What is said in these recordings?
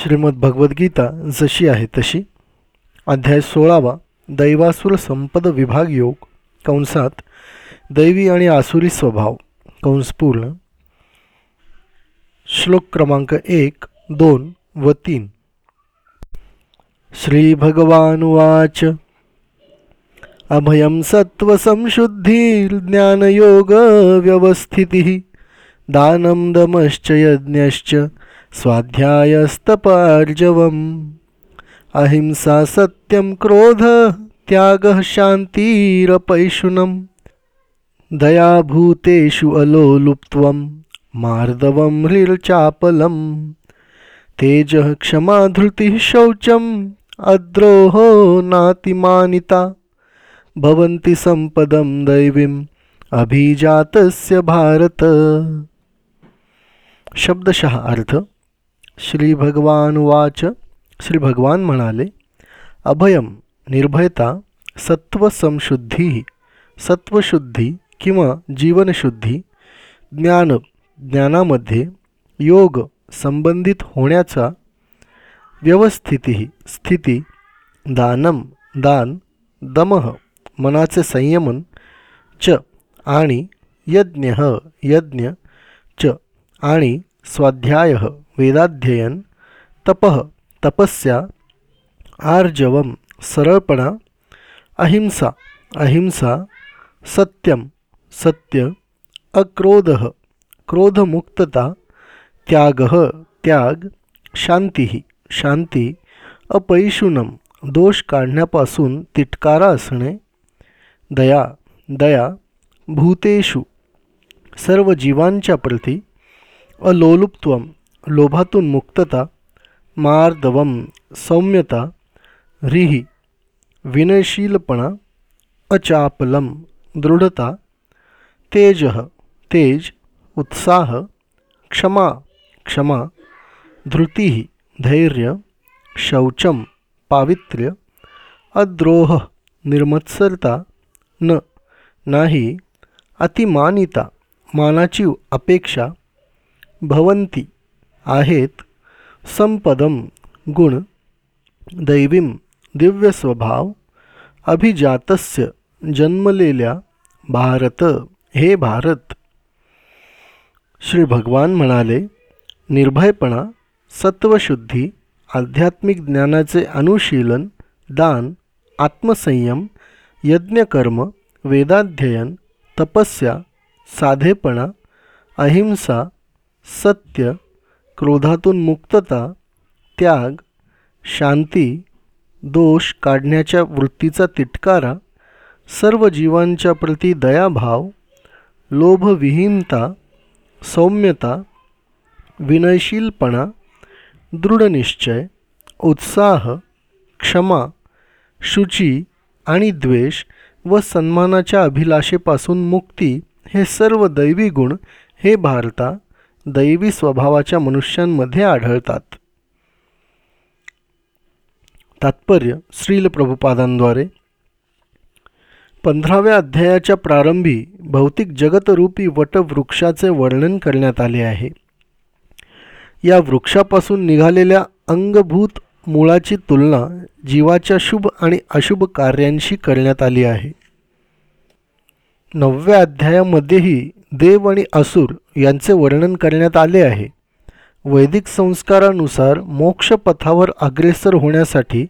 श्रीमद भगवद्गीता जशी आहे तशी. अध्याय सोळावा दैवासुर संपद विभाग योग कंसात दैवी आणि आसुरी स्वभाव कंसपूर्ण श्लोक क्रमांक एक दोन व तीन. श्रीभगवानुवाच अभयं सत्त्वसंशुद्धिर्ज्ञानयोगव्यवस्थितिः दानं दमश्च यज्ञश्च स्वाध्यायस्तपार्जवम्। अहिंसा सत्यं क्रोध त्यागः शान्तिरपैशुनं दयाभूतेषु अलोलुप्त्वं मार्दवं हृर्चापलं तेजः क्षमा धृतिः शौचम् अद्रोहो नातिमानिता। भवन्ति सम्पदं दैवीम् अभिजातस्य भारत। शब्दशः अर्थ श्री भगवान वाच श्री भगवान म्हणाले अभयम निर्भयता सत्वसंशुद्धी सत्वशुद्धी किंवा जीवनशुद्धी ज्ञान ज्ञानामध्ये योग संबंधित होण्याचा व्यवस्थिती स्थिती दानम दान दमह मनाचे संयमन च आणि यज्ञ यज्ञ च आणि स्वाध्याय. वेदाध्ययन, तपः, तपस्या आर्जवम सरळपणा, अहिंसा अहिंसा सत्यम सत्य, अक्रोध, क्रोधमुक्तता, त्याग त्याग, शांती शांती अपैशुनम दोष काढण्यापासून तिटकारा असणे, दया दया, भूतेषु, सर्व जीवांच्या प्रती अलोलुप्त्वम लोभातून मुक्तता मार्दवम सौम्यता रिही विनयशीलपणा अचापलम दृढता तेज तेज उत्साह क्षमा क्षमा धृती धैर्य शौचम पावित्र्य अद्रोह निर्मत्सरता न नाही अतिमानिता मानाची अपेक्षा भवंती आहेत. संपदम गुण दैवीम दिव्य स्वभाव अभिजातस्य जन्मलेल्या भारत हे भारत. श्री भगवान म्हणाले निर्भयपणा सत्वशुद्धी आध्यात्मिक ज्ञानाचे अनुशीलन दान आत्मसंयम यज्ञकर्म वेदाध्ययन तपस्या साधेपणा अहिंसा सत्य क्रोधातून मुक्तता त्याग शांती दोष काढण्याच्या वृत्तीचा तिटकारा सर्व जीवांच्या प्रती दयाभाव लोभविहीनता सौम्यता विनयशीलपणा दृढनिश्चय उत्साह क्षमा शुची आणि द्वेष व सन्मानाच्या अभिलाषेपासून मुक्ती हे सर्व दैवी गुण हे भारता दैवी स्वभावाच्या मनुष्यांमध्ये आढळतात. तात्पर्य श्रील प्रभुपादांद्वारे. पंधराव्या अध्यायाच्या प्रारंभी भौतिक जगतरूपी वटवृक्षाचे वर्णन करण्यात आले आहे. या वृक्षापासून निघालेल्या अंगभूत मुळाची तुलना जीवाच्या शुभ आणि अशुभ कार्यांशी करण्यात आली आहे. नवव्या अध्यायामध्येही देव आणि असुर यांचे वर्णन करण्यात आले आहे. वैदिक संस्कारानुसार मोक्षपथावर अग्रेसर होण्यासाठी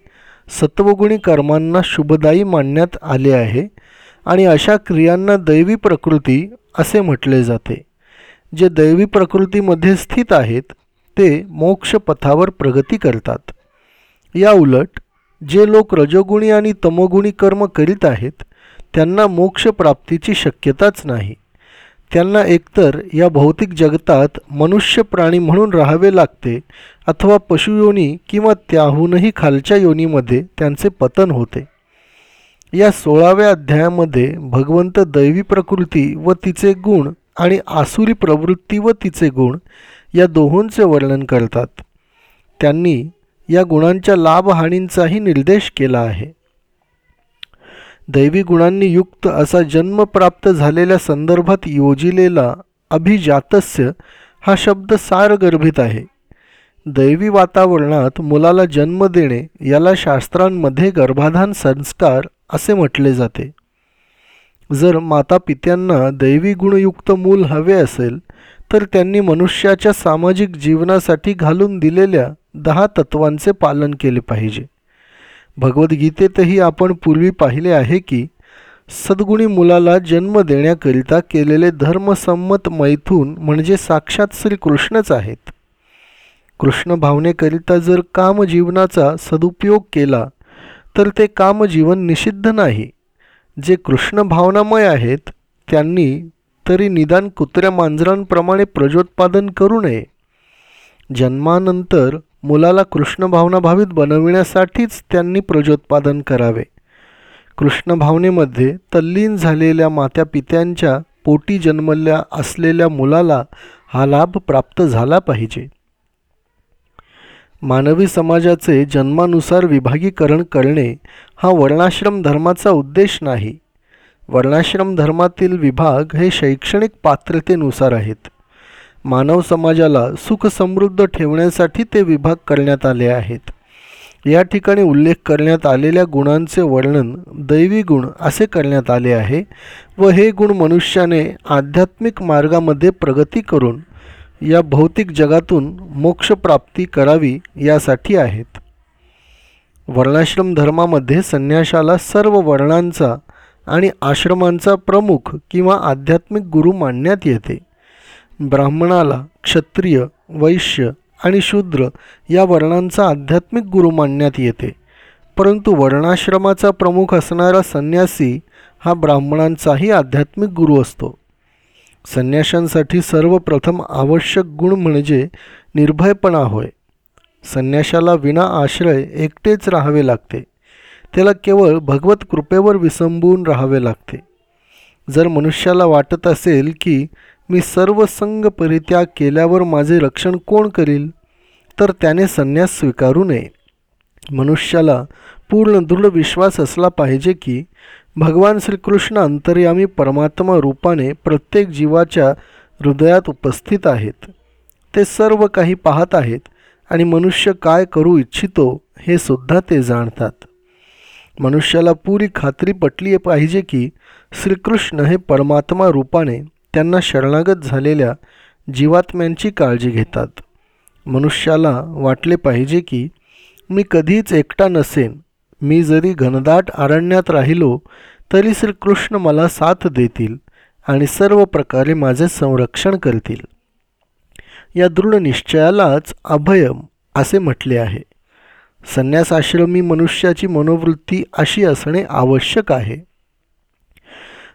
सत्वगुणी कर्मांना शुभदायी मानण्यात आले आहे आणि अशा क्रियांना दैवी प्रकृती असे म्हटले जाते. जे दैवी प्रकृतीमध्ये स्थित आहेत ते मोक्षपथावर प्रगती करतात. या उलट जे लोक रजोगुणी आणि तमोगुणी कर्म करीत आहेत त्यांना मोक्षप्राप्तीची शक्यताच नाही. त्यांना एकतर या भौतिक जगतात मनुष्य प्राणी म्हणून राहावे लागते अथवा पशुयोनी किंवा त्याहूनही खालच्या योनीमध्ये त्यांचे पतन होते. या सोळाव्या अध्यायामध्ये भगवंत दैवी प्रकृती व तिचे गुण आणि आसुरी प्रवृत्ती व तिचे गुण या दोहोंचे वर्णन करतात. त्यांनी या गुणांच्या लाभहानींचाही निर्देश केला आहे. दैवी गुणांनी युक्त असा जन्म प्राप्त झालेल्या संदर्भात योजिलेला अभिजातस्य हा शब्द सारगर्भित आहे. दैवी वातावरणात मुलाला जन्म देणे याला शास्त्रांमध्ये गर्भाधान संस्कार असे म्हटले जाते. जर माता पित्यांना दैवी गुणयुक्त मूल हवे असेल तर त्यांनी मनुष्याच्या सामाजिक जीवनासाठी घालून दिलेल्या दहा तत्वांचे पालन केले पाहिजे. भगवद्गीतेतही आपण पूर्वी पाहिले आहे की सद्गुणी मुलाला जन्म देण्याकरिता केलेले धर्मसंमत मैथून म्हणजे साक्षात श्रीकृष्णच आहेत. कृष्ण भावनेकरिता जर कामजीवनाचा सदुपयोग केला तर ते कामजीवन निषिद्ध नाही. जे कृष्ण भावनामय आहेत त्यांनी तरी निदान कुत्र्या मांजरांप्रमाणे प्रजोत्पादन करू नये. जन्मानंतर मुलाला कृष्णभावना भावित बनविण्यासाठीच त्यांनी प्रजोत्पादन करावे. कृष्णभावनेमध्ये तल्लीन झालेल्या मात्या पित्यांच्या पोटी जन्मल्या असलेल्या मुलाला हा लाभ प्राप्त झाला पाहिजे. मानवी समाजाचे जन्मानुसार विभागीकरण करणे हा वर्णाश्रम धर्माचा उद्देश नाही. वर्णाश्रम धर्मातील विभाग हे शैक्षणिक पात्रतेनुसार आहेत. मानव समाजाला सुखसमृद्ध ठेवण्यासाठी ते विभाग करण्यात आले आहेत. या ठिकाणी उल्लेख करण्यात आलेल्या गुणांचे वर्णन दैवी गुण असे करण्यात आले आहे व हे गुण मनुष्याने आध्यात्मिक मार्गामध्ये प्रगती करून या भौतिक जगातून मोक्षप्राप्ती करावी यासाठी आहेत. वर्णाश्रम धर्मामध्ये संन्याशाला सर्व वर्णांचा आणि आश्रमांचा प्रमुख किंवा आध्यात्मिक गुरु मानण्यात येते. ब्राह्मणाला क्षत्रिय वैश्य आणि शूद्र या वर्णांचा आध्यात्मिक गुरु मानण्यात येते. परंतु वर्णाश्रमाचा प्रमुख असणारा संन्यासी हा ब्राह्मणांचाही आध्यात्मिक गुरु असतो. संन्याशांसाठी सर्वप्रथम आवश्यक गुण म्हणजे निर्भयपणा होय. संन्याशाला विना आश्रय एकटेच राहावे लागते. त्याला केवळ भगवत कृपेवर विसंबून राहावे लागते. जर मनुष्याला वाटत असेल की मी सर्व संग परित्याग केल्यावर माझे रक्षण कोण करील? तर त्याने संन्यास स्वीकारू नये. मनुष्याला पूर्ण दृढ विश्वास असला पाहिजे की भगवान श्रीकृष्ण अंतर्यामी परमात्मा रूपाने प्रत्येक जीवाच्या हृदयात उपस्थित आहेत. ते सर्व काही पाहत आहेत आणि मनुष्य काय करू इच्छितो हे सुद्धा ते जाणतात. मनुष्याला पुरी खात्री पटली पाहिजे की श्रीकृष्ण हे परमात्मा रूपाने त्यांना शरणागत झालेल्या जीवात्म्यांची काळजी घेतात. मनुष्याला वाटले पाहिजे की मी कधीच एकटा नसेन. मी जरी घनदाट अरण्यात राहिलो तरी श्रीकृष्ण मला साथ देतील आणि सर्व प्रकारे माझे संरक्षण करतील. या दृढ निश्चयालाच अभयम असे म्हटले आहे. संन्यासाश्रमी मनुष्याची मनोवृत्ती अशी असणे आवश्यक आहे.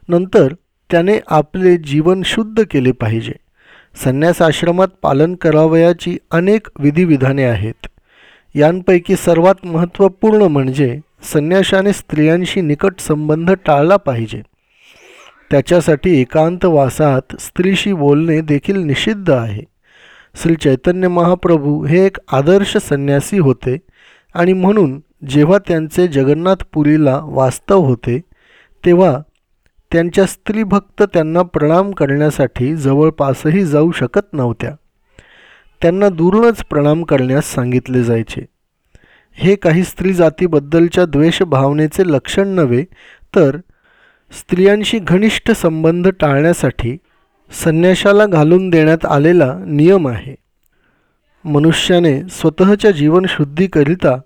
नंतर त्याने आपले जीवन शुद्ध केले पाहिजे. संन्यासाश्रमात पालन करावयाची अनेक विधिविधाने आहेत. यांपैकी सर्वात महत्त्वपूर्ण म्हणजे संन्याशाने स्त्रियांशी निकट संबंध टाळला पाहिजे. त्याच्यासाठी एकांतवासात स्त्रीशी बोलणे देखील निषिद्ध आहे. श्री चैतन्य महाप्रभू हे एक आदर्श संन्यासी होते आणि म्हणून जेव्हा त्यांचे जगन्नाथपुरीला वास्तव होते तेव्हा त्यांच्या स्त्रीभक्त त्यांना प्रणाम करण्यासाठी जवळपासही जाऊ शकत नव्हत्या. त्यांना दूरूनच प्रणाम करण्यास सांगितले जायचे. हे काही स्त्री जातीबद्दलच्या द्वेषभावनेचे लक्षण नव्हे तर स्त्रियांशी घनिष्ठ संबंध टाळण्यासाठी संन्याशाला घालून देण्यात आलेला नियम आहे. मनुष्याने स्वतःच्या जीवनशुद्धीकरिता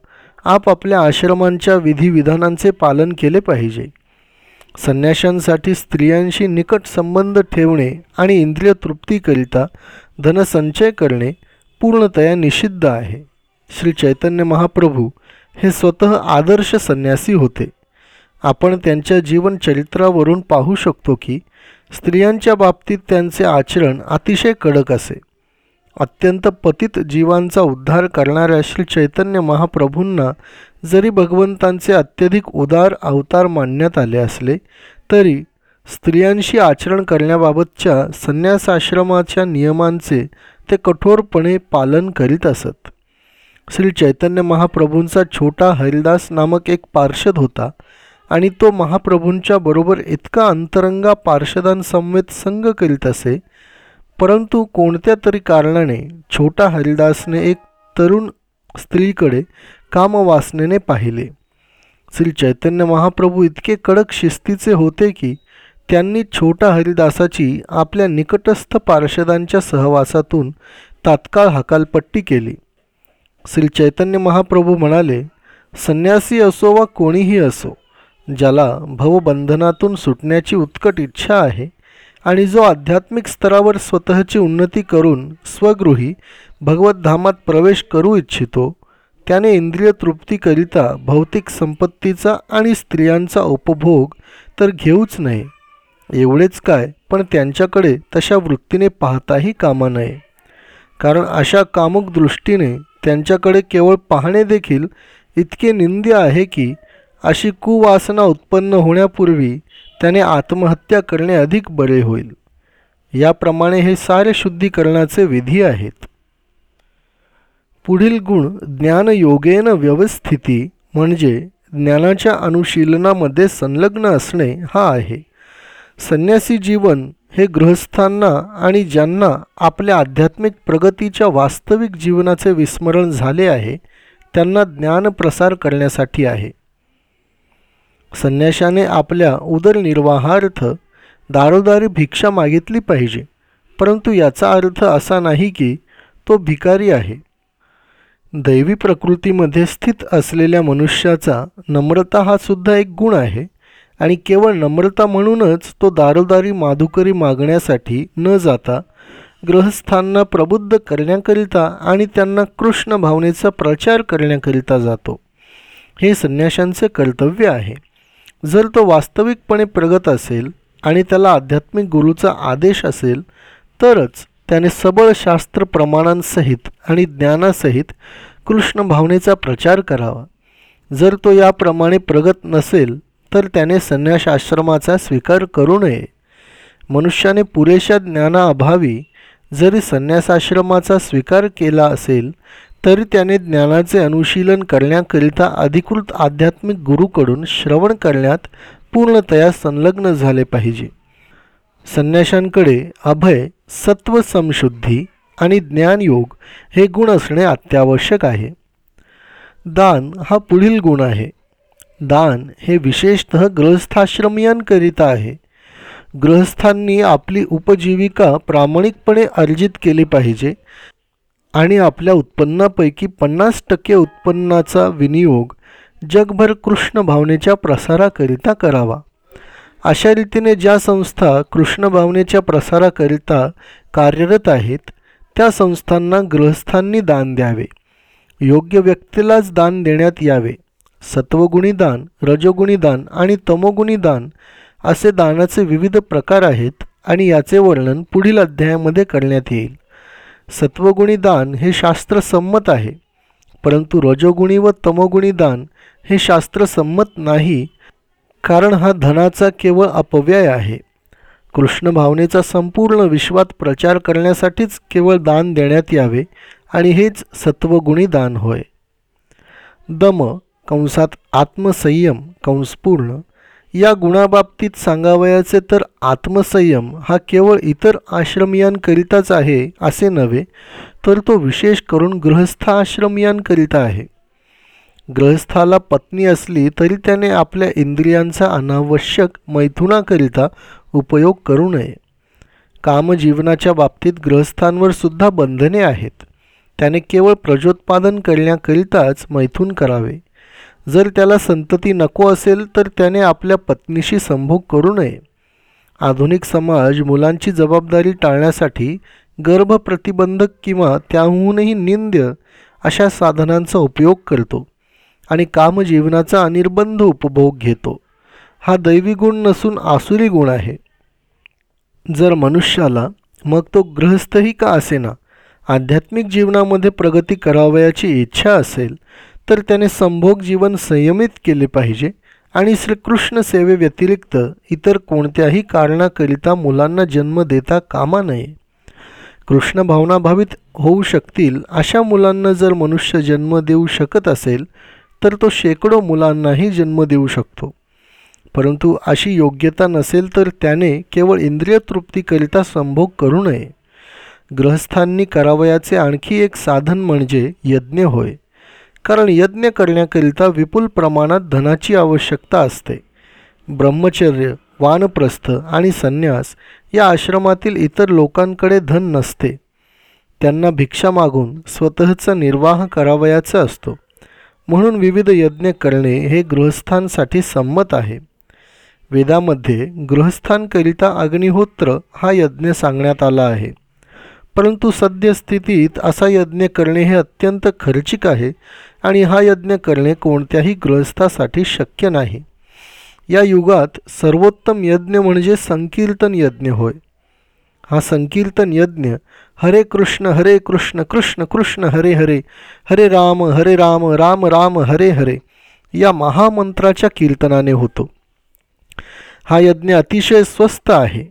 आपापल्या आश्रमांच्या विधिविधानांचे पालन केले पाहिजे. संन्याशांसाठी स्त्रियांशी निकट संबंध ठेवणे आणि इंद्रिय तृप्तीकरिता धनसंचय करणे पूर्णतया निषिद्ध आहे. श्री चैतन्य महाप्रभू हे स्वतः आदर्श संन्यासी होते. आपण त्यांच्या जीवनचरित्रावरून पाहू शकतो की स्त्रियांच्या बाबतीत त्यांचे आचरण अतिशय कडक असे. अत्यंत पतित जीवांचा उद्धार करणाऱ्या श्री चैतन्य महाप्रभूंना जरी भगवंतांचे अत्यधिक उदार अवतार मानण्यात आले असले तरी स्त्रियांशी आचरण करण्याबाबतच्या संन्यासाश्रमाच्या नियमांचे ते कठोरपणे पालन करीत असत. श्री चैतन्य महाप्रभूंचा छोटा हरिदास नामक एक पार्षद होता आणि तो महाप्रभूंच्या बरोबर इतका अंतरंगा पार्षदांसमवेत संग करीत असे परंतु कोणत्या तरी कारणाने छोटा हरिदासने एक तरुण स्त्रीकडे कामवासनेने पाहिले. श्री चैतन्य महाप्रभू इतके कडक शिस्तीचे होते की त्यांनी छोटा हरिदासाची आपल्या निकटस्थ पार्षदांच्या सहवासातून तात्काळ हकालपट्टी केली. श्री चैतन्य महाप्रभू म्हणाले संन्यासी असो वा कोणीही असो ज्याला भवबंधनातून सुटण्याची उत्कट इच्छा आहे आणि जो आध्यात्मिक स्तरावर स्वतःची उन्नती करून स्वगृही भगवतधामात प्रवेश करू इच्छितो त्याने इंद्रिय तृप्तीकरिता भौतिक संपत्तीचा आणि स्त्रियांचा उपभोग तर घेऊच नये. एवढेच काय पण त्यांच्याकडे तशा वृत्तीने पाहताही कामा नये. कारण अशा कामुक दृष्टीने त्यांच्याकडे केवळ पाहणे देखील इतके निंद्य आहे की अशी कुवासना उत्पन्न होण्यापूर्वी त्याने आत्महत्या करणे अधिक बरे होईल. याप्रमाणे हे सारे शुद्धीकरणाचे विधी आहेत. पुढील गुण ज्ञानयोगेन व्यवस्थिती म्हणजे ज्ञानाच्या अनुशीलनामध्ये संलग्न असणे हा आहे. संन्यासी जीवन हे गृहस्थांना आणि ज्यांना आपल्या आध्यात्मिक प्रगतीच्या वास्तविक जीवनाचे विस्मरण झाले आहे त्यांना ज्ञान प्रसार करण्यासाठी आहे. संन्याशाने आपल्या उदरनिर्वाहार्थ दारोदारी भिक्षा मागितली पाहिजे. परंतु याचा अर्थ असा नाही की तो भिकारी आहे. दैवी प्रकृतीमध्ये स्थित असलेल्या मनुष्याचा नम्रता हा सुद्धा एक गुण आहे आणि केवळ नम्रता म्हणूनच तो दारोदारी माधुकरी मागण्यासाठी न जाता ग्रहस्थांना प्रबुद्ध करण्याकरिता आणि त्यांना कृष्ण भावनेचा प्रचार करण्याकरिता जातो. हे संन्याशांचे कर्तव्य आहे. जर तो वास्तविकपणे प्रगत असेल आणि त्याला आध्यात्मिक गुरुचा आदेश असेल तरच त्याने सबळ शास्त्र प्रमाणांसहित आणि ज्ञानासहित कृष्ण भावनेचा प्रचार करावा. जर तो याप्रमाणे प्रगत नसेल तर त्याने संन्यास आश्रमाचा स्वीकार करू नये. मनुष्याने पुरेशा ज्ञानाअभावी जरी संन्यासाश्रमाचा स्वीकार केला असेल तरी त्याने ज्ञानाचे अनुशीलन करण्याकरिता अधिकृत आध्यात्मिक गुरूकडून श्रवण करण्यात पूर्णतया संलग्न झाले पाहिजे. संन्याशांकडे अभय सत्व समशुद्धी आणि ज्ञानयोग हे गुण असणे अत्यावश्यक आहे. दान हा पुढील गुण आहे. दान हे विशेषतः ग्रहस्थाश्रमियांकरिता आहे. गृहस्थांनी आपली उपजीविका प्रामाणिकपणे अर्जित केली पाहिजे. आणि आपल्या उत्पन्नापैकी पन्नास टक्के उत्पन्नाचा विनियोग जगभर कृष्ण भावनेच्या प्रसाराकरिता करावा. अशा रीतीने ज्या संस्था कृष्ण भावनेच्या प्रसाराकरिता कार्यरत आहेत त्या संस्थांना गृहस्थांनी दान द्यावे. योग्य व्यक्तीलाच दान देण्यात यावे. सत्वगुणी दान रजोगुणी दान आणि तमोगुणी दान असे दानाचे विविध प्रकार आहेत आणि याचे वर्णन पुढील अध्यायामध्ये करण्यात येईल. सत्वगुणी दान हे शास्त्रसंमत आहे. परंतु रजोगुणी व तमोगुणी दान हे शास्त्रसंमत नाही कारण हा धनाचा केवळ अपव्यय आहे. कृष्ण भावनेचा संपूर्ण विश्वात प्रचार करण्यासाठीच केवळ दान देण्यात यावे आणि हेच सत्वगुणी दान होय. दम कंसात आत्मसंयम कंसपूर्ण या गुणाबाबतीत सांगावयाचे तर आत्मसंयम हा केवळ इतर आश्रमियांकरिताच आहे असे नव्हे तर तो विशेष करून गृहस्थ आश्रमियांकरिता आहे. ग्रहस्थाला पत्नी असली तरी त्याने आपल्या इंद्रियांचा अनावश्यक मैथुनाकरिता उपयोग करू नये. कामजीवनाच्या बाबतीत ग्रहस्थांवर सुद्धा बंधने आहेत. त्याने केवळ प्रजोत्पादन करण्याकरिताच मैथून करावे. जर त्याला संतती नको असेल तर त्याने आपल्या पत्नीशी संभोग करू नये. आधुनिक समाज मुलांची जबाबदारी टाळण्यासाठी गर्भ प्रतिबंधक किंवा त्याहूनही निंद्य अशा साधनांचा उपयोग करतो आणि कामजीवनाचा अनिर्बंध उपभोग घेतो. हा दैवी गुण नसून आसुरी गुण आहे. जर मनुष्याला मग तो गृहस्थही का असेना? आध्यात्मिक जीवनामध्ये प्रगती करावयाची इच्छा असेल तर त्याने संभोग जीवन संयमित केले पाहिजे आणि श्रीकृष्ण सेवेव्यतिरिक्त इतर कोणत्याही कारणाकरिता मुलांना जन्म देता कामा नये. कृष्ण भावनाभावित होऊ शकतील अशा मुलांना जर मनुष्य जन्म देऊ शकत असेल तर तो शेकडो मुलांनाही जन्म देऊ शकतो. परंतु अशी योग्यता नसेल तर त्याने केवळ इंद्रिय तृप्तीकरिता संभोग करू नये. गृहस्थांनी करावयाचे आणखी एक साधन म्हणजे यज्ञ होय. कारण यज्ञ करण्याकरिता विपुल प्रमाणात धनाची आवश्यकता असते. ब्रह्मचर्य वानप्रस्थ आणि संन्यास या आश्रमातील इतर लोकांकडे धन नसते. त्यांना भिक्षा मागून स्वतःचा निर्वाह करावयाचा असतो. म्हणून विविध यज्ञ करणे हे गृहस्थांसाठी संमत आहे. वेदामध्ये गृहस्थांकरिता अग्निहोत्र हा यज्ञ सांगण्यात आला आहे. परंतु सद्यस्थितीत असा यज्ञ करणे हे अत्यंत खर्चिक आहे आणि हा यज्ञ करणे कोणत्याही गृहस्थासाठी शक्य नाही. या युगात सर्वोत्तम यज्ञ म्हणजे संकीर्तन यज्ञ होय. हा संकीर्तन यज्ञ हरे कृष्ण हरे कृष्ण कृष्ण कृष्ण हरे हरे हरे राम हरे राम राम राम हरे हरे या महामंत्राच्या कीर्तनाने होतो. हा यज्ञ अतिशय स्वस्त आहे.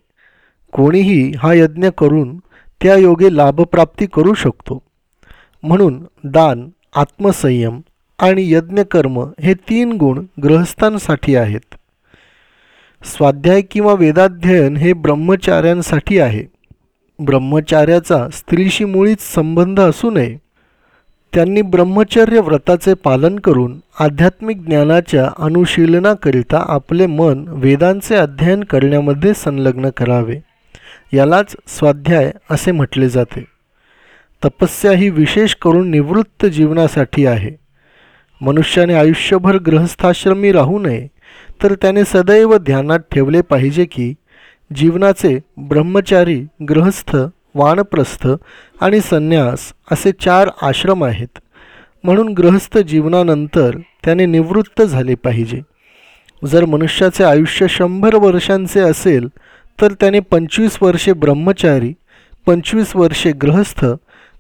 कोणीही हा यज्ञ करून त्या योगे लाभप्राप्ती करू शकतो. म्हणून दान आत्मसंयम आणि यज्ञकर्म हे तीन गुण गृहस्थांसाठी आहेत. स्वाध्याय किंवा वेदाध्ययन हे ब्रह्मचार्यांसाठी आहे. ब्रह्मचार्याचा स्त्रीशी मुळीच संबंध असू नये. त्यांनी ब्रह्मचर्य व्रताचे पालन करून आध्यात्मिक ज्ञानाच्या अनुशीलनाकरिता आपले मन वेदांचे अध्ययन करण्यामध्ये संलग्न करावे. यालाच स्वाध्याय असे म्हटले जाते. तपस्या ही विशेष करून निवृत्त जीवनासाठी आहे. मनुष्याने आयुष्यभर गृहस्थाश्रमी राहू नये तर त्याने सदैव ध्यानात ठेवले पाहिजे की जीवनाचे ब्रह्मचारी गृहस्थ वानप्रस्थ आणि संन्यास असे चार आश्रम आहेत. म्हणून गृहस्थ जीवनानंतर त्याने निवृत्त झाले पाहिजे. जर मनुष्याचे आयुष्य शंभर वर्षांचे असेल तर त्याने पंचवीस वर्षे ब्रह्मचारी पंचवीस वर्षे गृहस्थ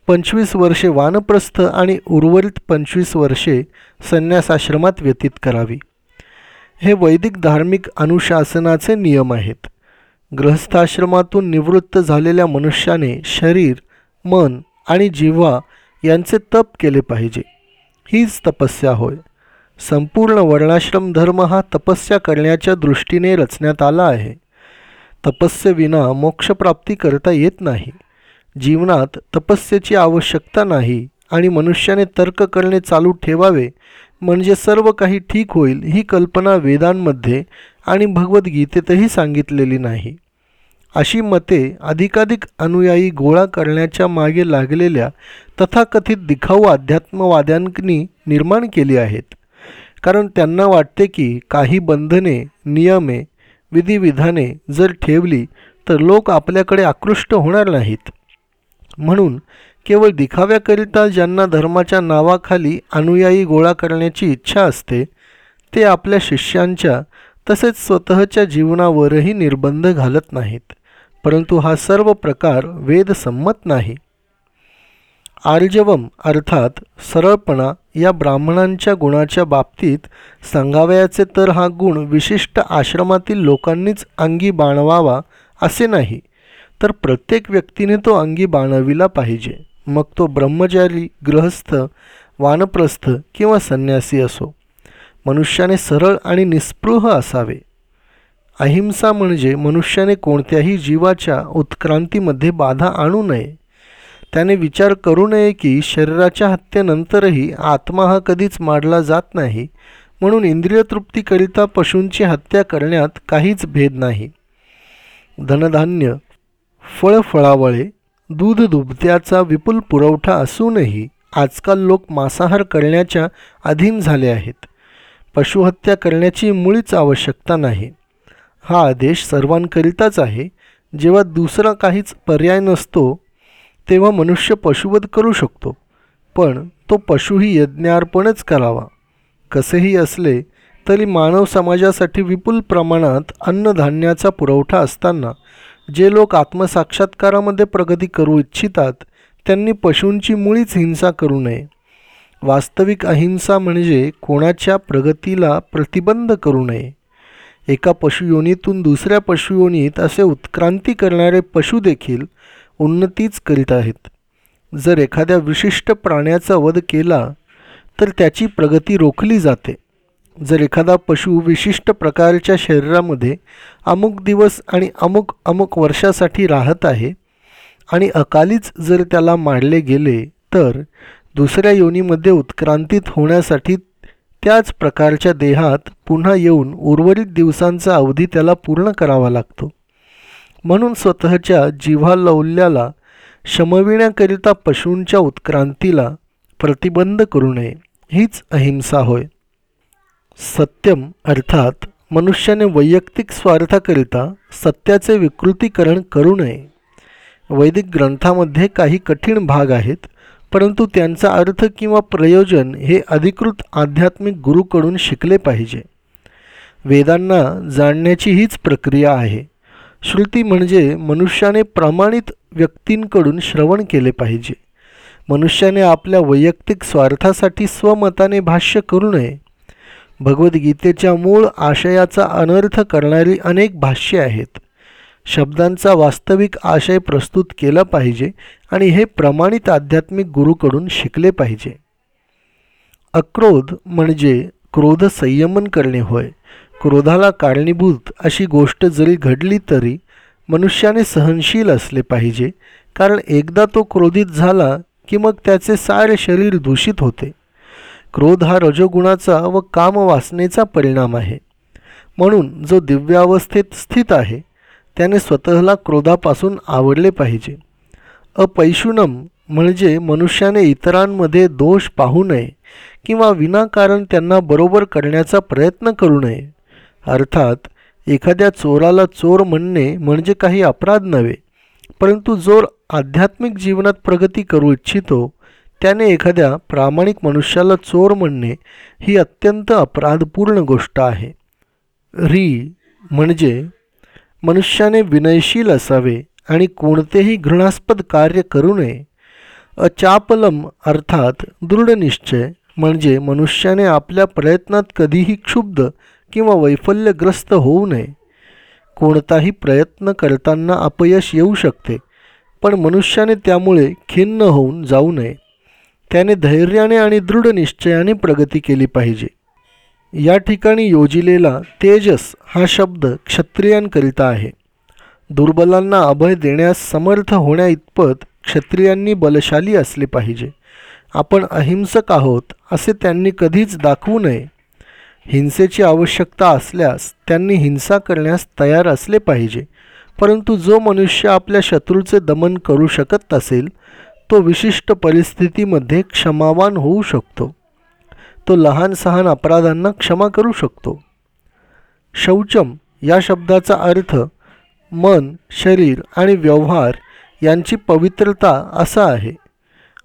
पंचवीस वर्षे वानप्रस्थ आणि उर्वरित पंचवीस वर्षे संन्यासाश्रमात व्यतीत करावी. हे वैदिक धार्मिक अनुशासनाचे नियम आहेत. गृहस्थाश्रमातून निवृत्त झालेल्या मनुष्याने शरीर मन आणि जिव्हा यांचे तप केले पाहिजे. हीच तपस्या होय. संपूर्ण वर्णाश्रम धर्म हा तपस्या करण्याच्या दृष्टीने रचण्यात आला आहे. तपस्येविना मोक्षप्राप्ती करता येत नाही. जीवनात तपस्येची आवश्यकता नाही आणि मनुष्याने तर्क करणे चालू ठेवावे म्हणजे सर्व काही ठीक होईल ही कल्पना वेदांमध्ये आणि भगवद्गीतेतही सांगितलेली नाही. अशी मते अधिकाधिक अनुयायी गोळा करण्याच्या मागे लागलेल्या तथाकथित दिखाऊ अध्यात्मवाद्यांनी निर्माण केली आहेत. कारण त्यांना वाटते की काही बंधने नियमे विधिविधाने जर ठेवली तर लोक आपल्याकडे आकृष्ट होणार नाहीत. म्हणून केवळ दिखाव्याकरिता ज्यांना धर्माच्या नावाखाली अनुयायी गोळा करण्याची इच्छा असते ते आपल्या शिष्यांच्या तसेच स्वतःच्या जीवनावरही निर्बंध घालत नाहीत परंतु हा सर्व प्रकार वेदसंमत नाही. आर्जवम अर्थात सरळपणा या ब्राह्मणांच्या गुणाच्या बाबतीत सांगावयाचे तर हा गुण विशिष्ट आश्रमातील लोकांनीच अंगी बाणवावा असे नाही तर प्रत्येक व्यक्तीने तो अंगी बाणविला पाहिजे. मग तो ब्रह्मचारी गृहस्थ वानप्रस्थ किंवा संन्यासी असो. मनुष्याने सरळ आणि निस्पृह असावे. अहिंसा म्हणजे मनुष्याने कोणत्याही जीवाच्या उत्क्रांतीमध्ये बाधा आणू नये. त्याने विचार करू नये की शरीराच्या हत्येनंतरही आत्मा हा कधीच मारला जात नाही म्हणून इंद्रिय तृप्तीकरिता पशूंची हत्या करण्यात काहीच भेद नाही. धनधान्य फळफळावळे दूध दुभत्याचा विपुल पुरवठा असूनही आजकाल लोक मांसाहार करण्याच्या अधीन झाले आहेत. पशुहत्या करण्याची मुळीच आवश्यकता नाही. हा आदेश सर्वांकरिताच आहे. जेव्हा दुसरा काहीच पर्याय नसतो तेव्हा मनुष्य पशुवध करू शकतो पण तो पशुही यज्ञार्पणच करावा. कसेही असले तरी मानव समाजासाठी विपुल प्रमाणात अन्नधान्याचा पुरवठा असताना जे लोक आत्मसाक्षात्कारामध्ये प्रगती करू इच्छितात त्यांनी पशूंची मुळीच हिंसा करू नये. वास्तविक अहिंसा म्हणजे कोणाच्या प्रगतीला प्रतिबंध करू नये. एका पशुयोनीतून दुसऱ्या पशुयोनीत असे उत्क्रांती करणारे पशु देखील उन्नतीच करीत आहेत. जर एखाद्या विशिष्ट प्राण्याचा वध केला तर त्याची प्रगती रोखली जाते. जर एखादा पशु विशिष्ट प्रकारच्या शरीरामध्ये अमुक दिवस आणि अमुक अमुक वर्षासाठी राहत आहे आणि अकालीच जर त्याला मारले गेले तर दुसऱ्या योनीमध्ये उत्क्रांतीत होण्यासाठी त्याच प्रकारच्या देहात पुन्हा येऊन उर्वरित दिवसांचा अवधी त्याला पूर्ण करावा लागतो. म्हणून स्वतःच्या जिव्हालौल्याला शमविण्याकरिता पशूंच्या उत्क्रांतीला प्रतिबंध करू नये. हीच अहिंसा होय. सत्यम अर्थात मनुष्याने वैयक्तिक स्वार्थाकरिता सत्याचे विकृतीकरण करू नये. वैदिक ग्रंथामध्ये काही कठीण भाग आहेत परंतु त्यांचा अर्थ किंवा प्रयोजन हे अधिकृत आध्यात्मिक गुरूकडून शिकले पाहिजे. वेदांना जाणण्याची हीच प्रक्रिया आहे. श्रुती म्हणजे मनुष्याने प्रमाणित व्यक्तींकडून श्रवण केले पाहिजे. मनुष्याने आपल्या वैयक्तिक स्वार्थासाठी स्वमताने भाष्य करू नये. भगवद्गीतेच्या मूळ आशयाचा अनर्थ करणारी अनेक भाष्ये आहेत. शब्दांचा वास्तविक आशय प्रस्तुत केला पाहिजे आणि हे प्रमाणित आध्यात्मिक गुरूकडून शिकले पाहिजे. अक्रोध म्हणजे क्रोध संयमन करणे होय. क्रोधाला कारणीभूत अशी गोष्ट जरी घडली तरी मनुष्याने सहनशील असले पाहिजे कारण एकदा तो क्रोधित झाला की मग त्याचे सारे शरीर दूषित होते. क्रोध हा रजोगुणाचा व कामवासनेचा परिणाम आहे. म्हणून जो दिव्यावस्थेत स्थित आहे त्याने स्वतःला क्रोधापासून आवडले पाहिजे. अपैशुनम म्हणजे मनुष्याने इतरांमध्ये दोष पाहू नये किंवा विनाकारण त्यांना बरोबर करण्याचा प्रयत्न करू नये. अर्थात एखाद्या चोराला चोर म्हणणे म्हणजे काही अपराध नव्हे परंतु जो आध्यात्मिक जीवनात प्रगती करू इच्छितो त्याने एखाद्या प्रामाणिक मनुष्याला चोर म्हणणे ही अत्यंत अपराधपूर्ण गोष्ट आहे. री म्हणजे मनुष्याने विनयशील असावे आणि कोणतेही घृणास्पद कार्य करू नये. अचापलम अर्थात दृढ निश्चय म्हणजे मनुष्याने आपल्या प्रयत्नात कधीही क्षुब्ध किंवा वैफल्यग्रस्त होऊ नये. कोणताही प्रयत्न करताना अपयश येऊ शकते पण मनुष्याने त्यामुळे खिन्न होऊन जाऊ नये. त्याने धैर्याने आणि दृढ निश्चयाने प्रगती केली पाहिजे. या ठिकाणी योजिलेला तेजस हा शब्द क्षत्रियांकरिता आहे. दुर्बलांना अभय देण्यास समर्थ होण्या इतपत क्षत्रियांनी बलशाली असले पाहिजे. आपण अहिंसक आहोत असे त्यांनी कधीच दाखवू नये. हिंसेची आवश्यकता असल्यास त्यांनी हिंसा करण्यास तयार असले पाहिजे. परंतु जो मनुष्य आपल्या शत्रूचे दमन करू शकत असेल तो विशिष्ट परिस्थितीमध्ये क्षमावान होऊ शकतो. तो लहान सहान अपराधांना क्षमा करू शकतो. शौचम या शब्दाचा अर्थ मन शरीर आणि व्यवहार यांची पवित्रता असा आहे.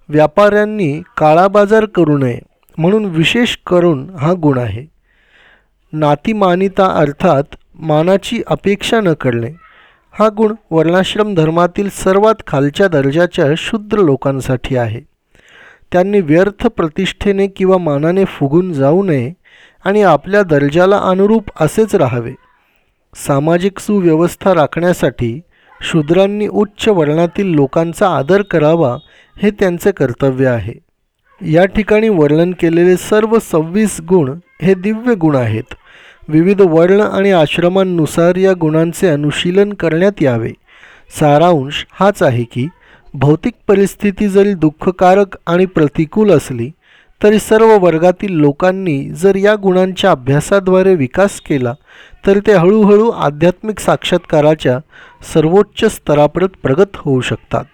व्यापाऱ्यांनी काळाबाजार करू नये म्हणून विशेष करून हा गुण आहे. नातीमानिता अर्थात मानाची अपेक्षा न करणे. हा गुण वर्णाश्रम धर्मातील सर्वात खालच्या दर्जाच्या शूद्र लोकांसाठी आहे. त्यांनी व्यर्थ प्रतिष्ठेने किंवा मानाने फुगून जाऊ नये आणि आपल्या दर्जाला अनुरूप असेच राहावे. सामाजिक सुव्यवस्था राखण्यासाठी शूद्रांनी उच्च वर्णातील लोकांचा आदर करावा हे त्यांचे कर्तव्य आहे. या ठिकाणी वर्णन केलेले सर्व सव्वीस गुण हे दिव्य गुण आहेत. विविध वर्ण आणि आश्रमांनुसार या गुणांचे अनुशीलन करण्यात यावे. सारांश हाच आहे की भौतिक परिस्थिती जरी दुःखकारक आणि प्रतिकूल असली तरी सर्व वर्गातील लोकांनी जर या गुणांच्या अभ्यासाद्वारे विकास केला तर ते हळूहळू आध्यात्मिक साक्षात्काराच्या सर्वोच्च स्तरापर्यंत प्रगत होऊ शकतात.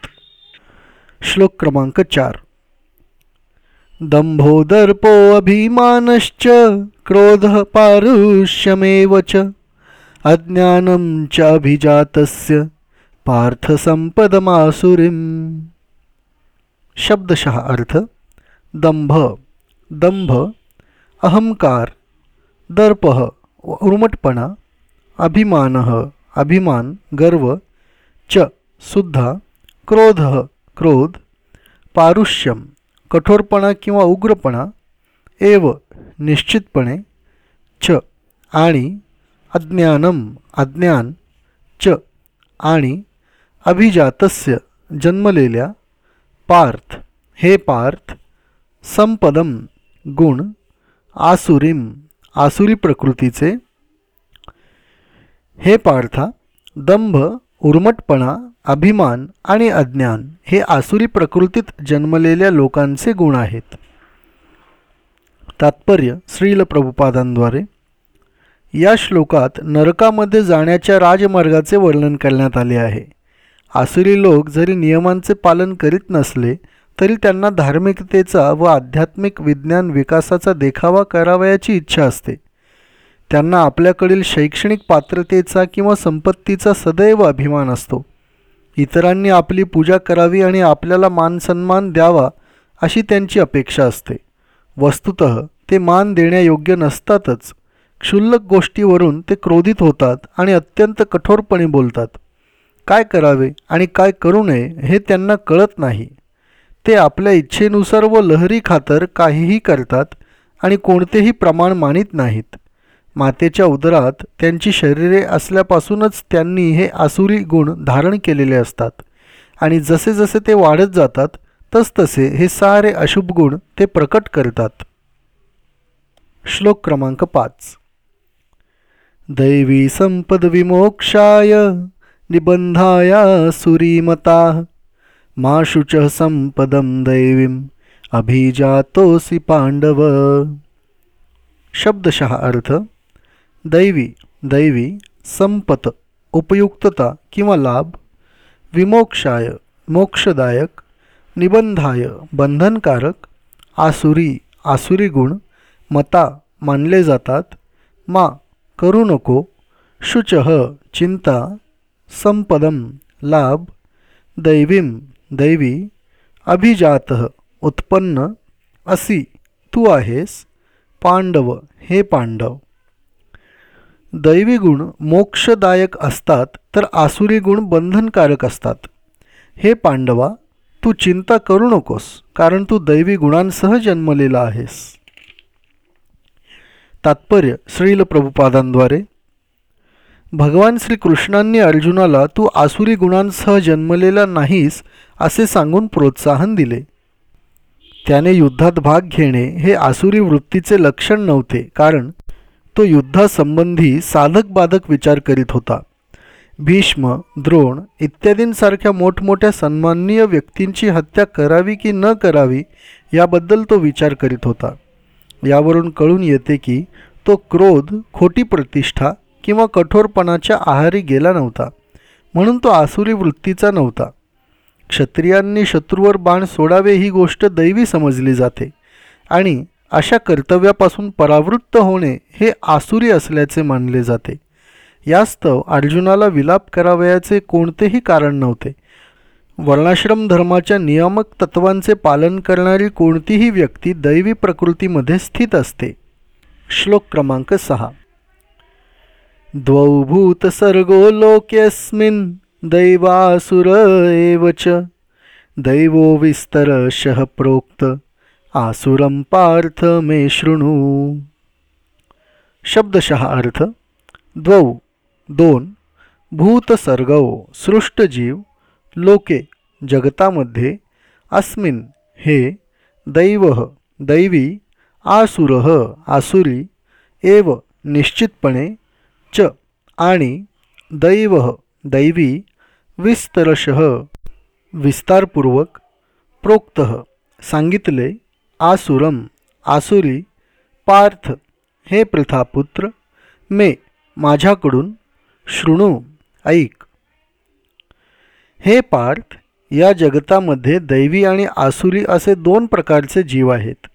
श्लोक क्रमांक चार. दंभो दर्पो अभिमानश्च, क्रोध पारुष्यमेव च। अज्ञानं च अभिजातस्य पार्थसंपदमासुरीं शब्दशः अर्थ दंभ दंभ अहंकार। दर्प, उर्मटपणा। अभिमान अभिमान। गर्व, च सुद्धा क्रोध क्रोध। पारुष्यम कठोरपणा किंवा उग्रपणा एव निश्चितपणे च आणि अज्ञानम अज्ञान च आणि अभिजातस्य जन्मलेल्या पार्थ हे पार्थ संपदम गुण आसुरीम आसुरी प्रकृतीचे हे पार्था दंभ उर्मटपणा अभिमान आणि अज्ञान. हे आसुरी प्रकृतीत जन्मलेल्या लोकांचे गुण आहेत. तात्पर्य श्रील प्रभुपादांद्वारे. या श्लोकात नरकामध्ये जाण्याच्या राजमार्गाचे वर्णन करण्यात आले आहे. आसुरी लोक जरी नियमांचे पालन करीत नसले तरी त्यांना धार्मिकतेचा व आध्यात्मिक विज्ञान विकासाचा देखावा करावयाची इच्छा असते. त्यांना आपल्याकडील शैक्षणिक पात्रतेचा किंवा संपत्तीचा सदैव अभिमान असतो. इतरांनी आपली पूजा करावी आणि आपल्याला मानसन्मान द्यावा अशी त्यांची अपेक्षा असते. वस्तुत ते मान देण्यायोग्य नसतातच. क्षुल्लक गोष्टीवरून ते क्रोधित होतात आणि अत्यंत कठोरपणे बोलतात. काय करावे आणि काय करू नये हे त्यांना कळत नाही. ते आपल्या इच्छेनुसार व लहरी खातर काहीही करतात आणि कोणतेही प्रमाण मानित नाहीत. मातेच्या उदरात त्यांची शरीरे असल्यापासूनच त्यांनी हे आसुरी गुण धारण केलेले असतात. आणि जसे जसे ते वाढत जातात तसतसे हे सारे अशुभ गुण ते प्रकट करतात. श्लोक क्रमांक पाच. दैवी संपद विमोक्षाय निबंधाया सुरीमता. माशुच संपदम दैवीम अभिजातोसी पांडव। शब्दशः अर्थ दैवी दैवी संपत उपयुक्तता किंवा लाभ विमोक्षाय मोक्षदायक निबंधाय बंधनकारक आसुरी आसुरी गुण मता मानले जातात मा करू नको शुचः चिंता संपदम लाभ दैवीम दैवी अभिजात उत्पन्न असी तू आहेस पांडव हे पांडव. दैवी गुण मोक्षदायक असतात तर आसुरी गुण बंधनकारक असतात. हे पांडवा तू चिंता करू नकोस कारण तू दैवी गुणांसह जन्मलेला आहेस. तात्पर्य श्रील प्रभुपादांद्वारे. भगवान श्रीकृष्णांनी अर्जुनाला तू आसुरी गुणांसह जन्मलेला नाहीस असे सांगून प्रोत्साहन दिले. त्याने युद्धात भाग घेणे हे आसुरी वृत्तीचे लक्षण नव्हते कारण तो युद्धासंबंधी साधक बाधक विचार करीत होता. भीष्म द्रोण इत्यादींसारख्या मोठमोठ्या सन्माननीय व्यक्तींची हत्या करावी की न करावी याबद्दल तो विचार करीत होता. यावरून कळून येते की तो क्रोध खोटी प्रतिष्ठा किंवा कठोरपणाच्या आहारी गेला नव्हता. म्हणून तो आसुरी वृत्तीचा नव्हता. क्षत्रियांनी शत्रूवर बाण सोडावे ही गोष्ट दैवी समजली जाते आणि अशा कर्तव्यापासून परावृत्त होणे हे आसुरी असल्याचे मानले जाते. यास्तव अर्जुनाला विलाप करावयाचे कोणतेही कारण नव्हते. वर्णाश्रम धर्माच्या नियामक तत्वांचे पालन करणारी कोणतीही व्यक्ती दैवी प्रकृतीमध्ये स्थित असते. श्लोक क्रमांक सहा. द्वौ भूत सर्गो लोकेस्मिन दैवासुर एवच दैवो विस्तर शह प्रोक्त. आसुरम पार्थ मे शृणू। शब्दशः अर्थ द्वौ दोन भूतसर्गव सृष्टजीव लोके जगतामध्ये अस्मिन हे दैव दैवी आसुर आसुरी एव निश्चितपणे च आणि दैव दैवी विस्तरश विस्तारपूर्वक प्रोक्त सांगितले आसुरम आसुरी पार्थ हे प्रथापुत्र मे माझ्याकडून शृणू ऐक. हे पार्थ या जगतामध्ये दैवी आणि आसुरी असे दोन प्रकारचे जीव आहेत.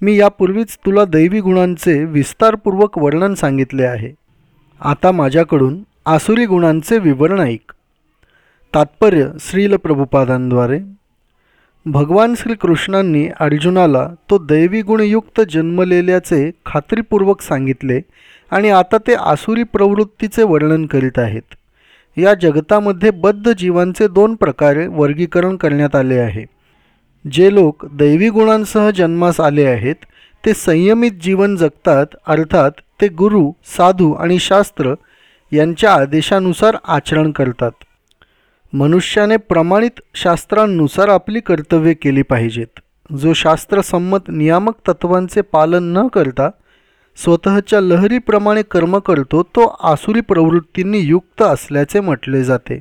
मी यापूर्वीच तुला दैवी गुणांचे विस्तारपूर्वक वर्णन सांगितले आहे. आता माझ्याकडून आसुरी गुणांचे विवरण ऐक. तात्पर्य श्रील प्रभुपादांद्वारे भगवान श्रीकृष्णांनी अर्जुनाला तो दैवी गुणयुक्त जन्मलेल्याचे खात्रीपूर्वक सांगितले आणि आता ते आसुरी प्रवृत्तीचे वर्णन करीत आहेत. या जगतामध्ये बद्ध जीवांचे दोन प्रकारे वर्गीकरण करण्यात आले आहे. जे लोक दैवी गुणांसह जन्मास आले आहेत ते संयमित जीवन जगतात अर्थात ते गुरु साधू आणि शास्त्र यांच्या आदेशानुसार आचरण करतात. मनुष्याने प्रमाणित शास्त्रांनुसार आपली कर्तव्ये केली पाहिजेत. जो शास्त्रसंमत नियामक तत्वांचे पालन न करता स्वतःच्या लहरीप्रमाणे कर्म करतो तो आसुरी प्रवृत्तींनी युक्त असल्याचे म्हटले जाते.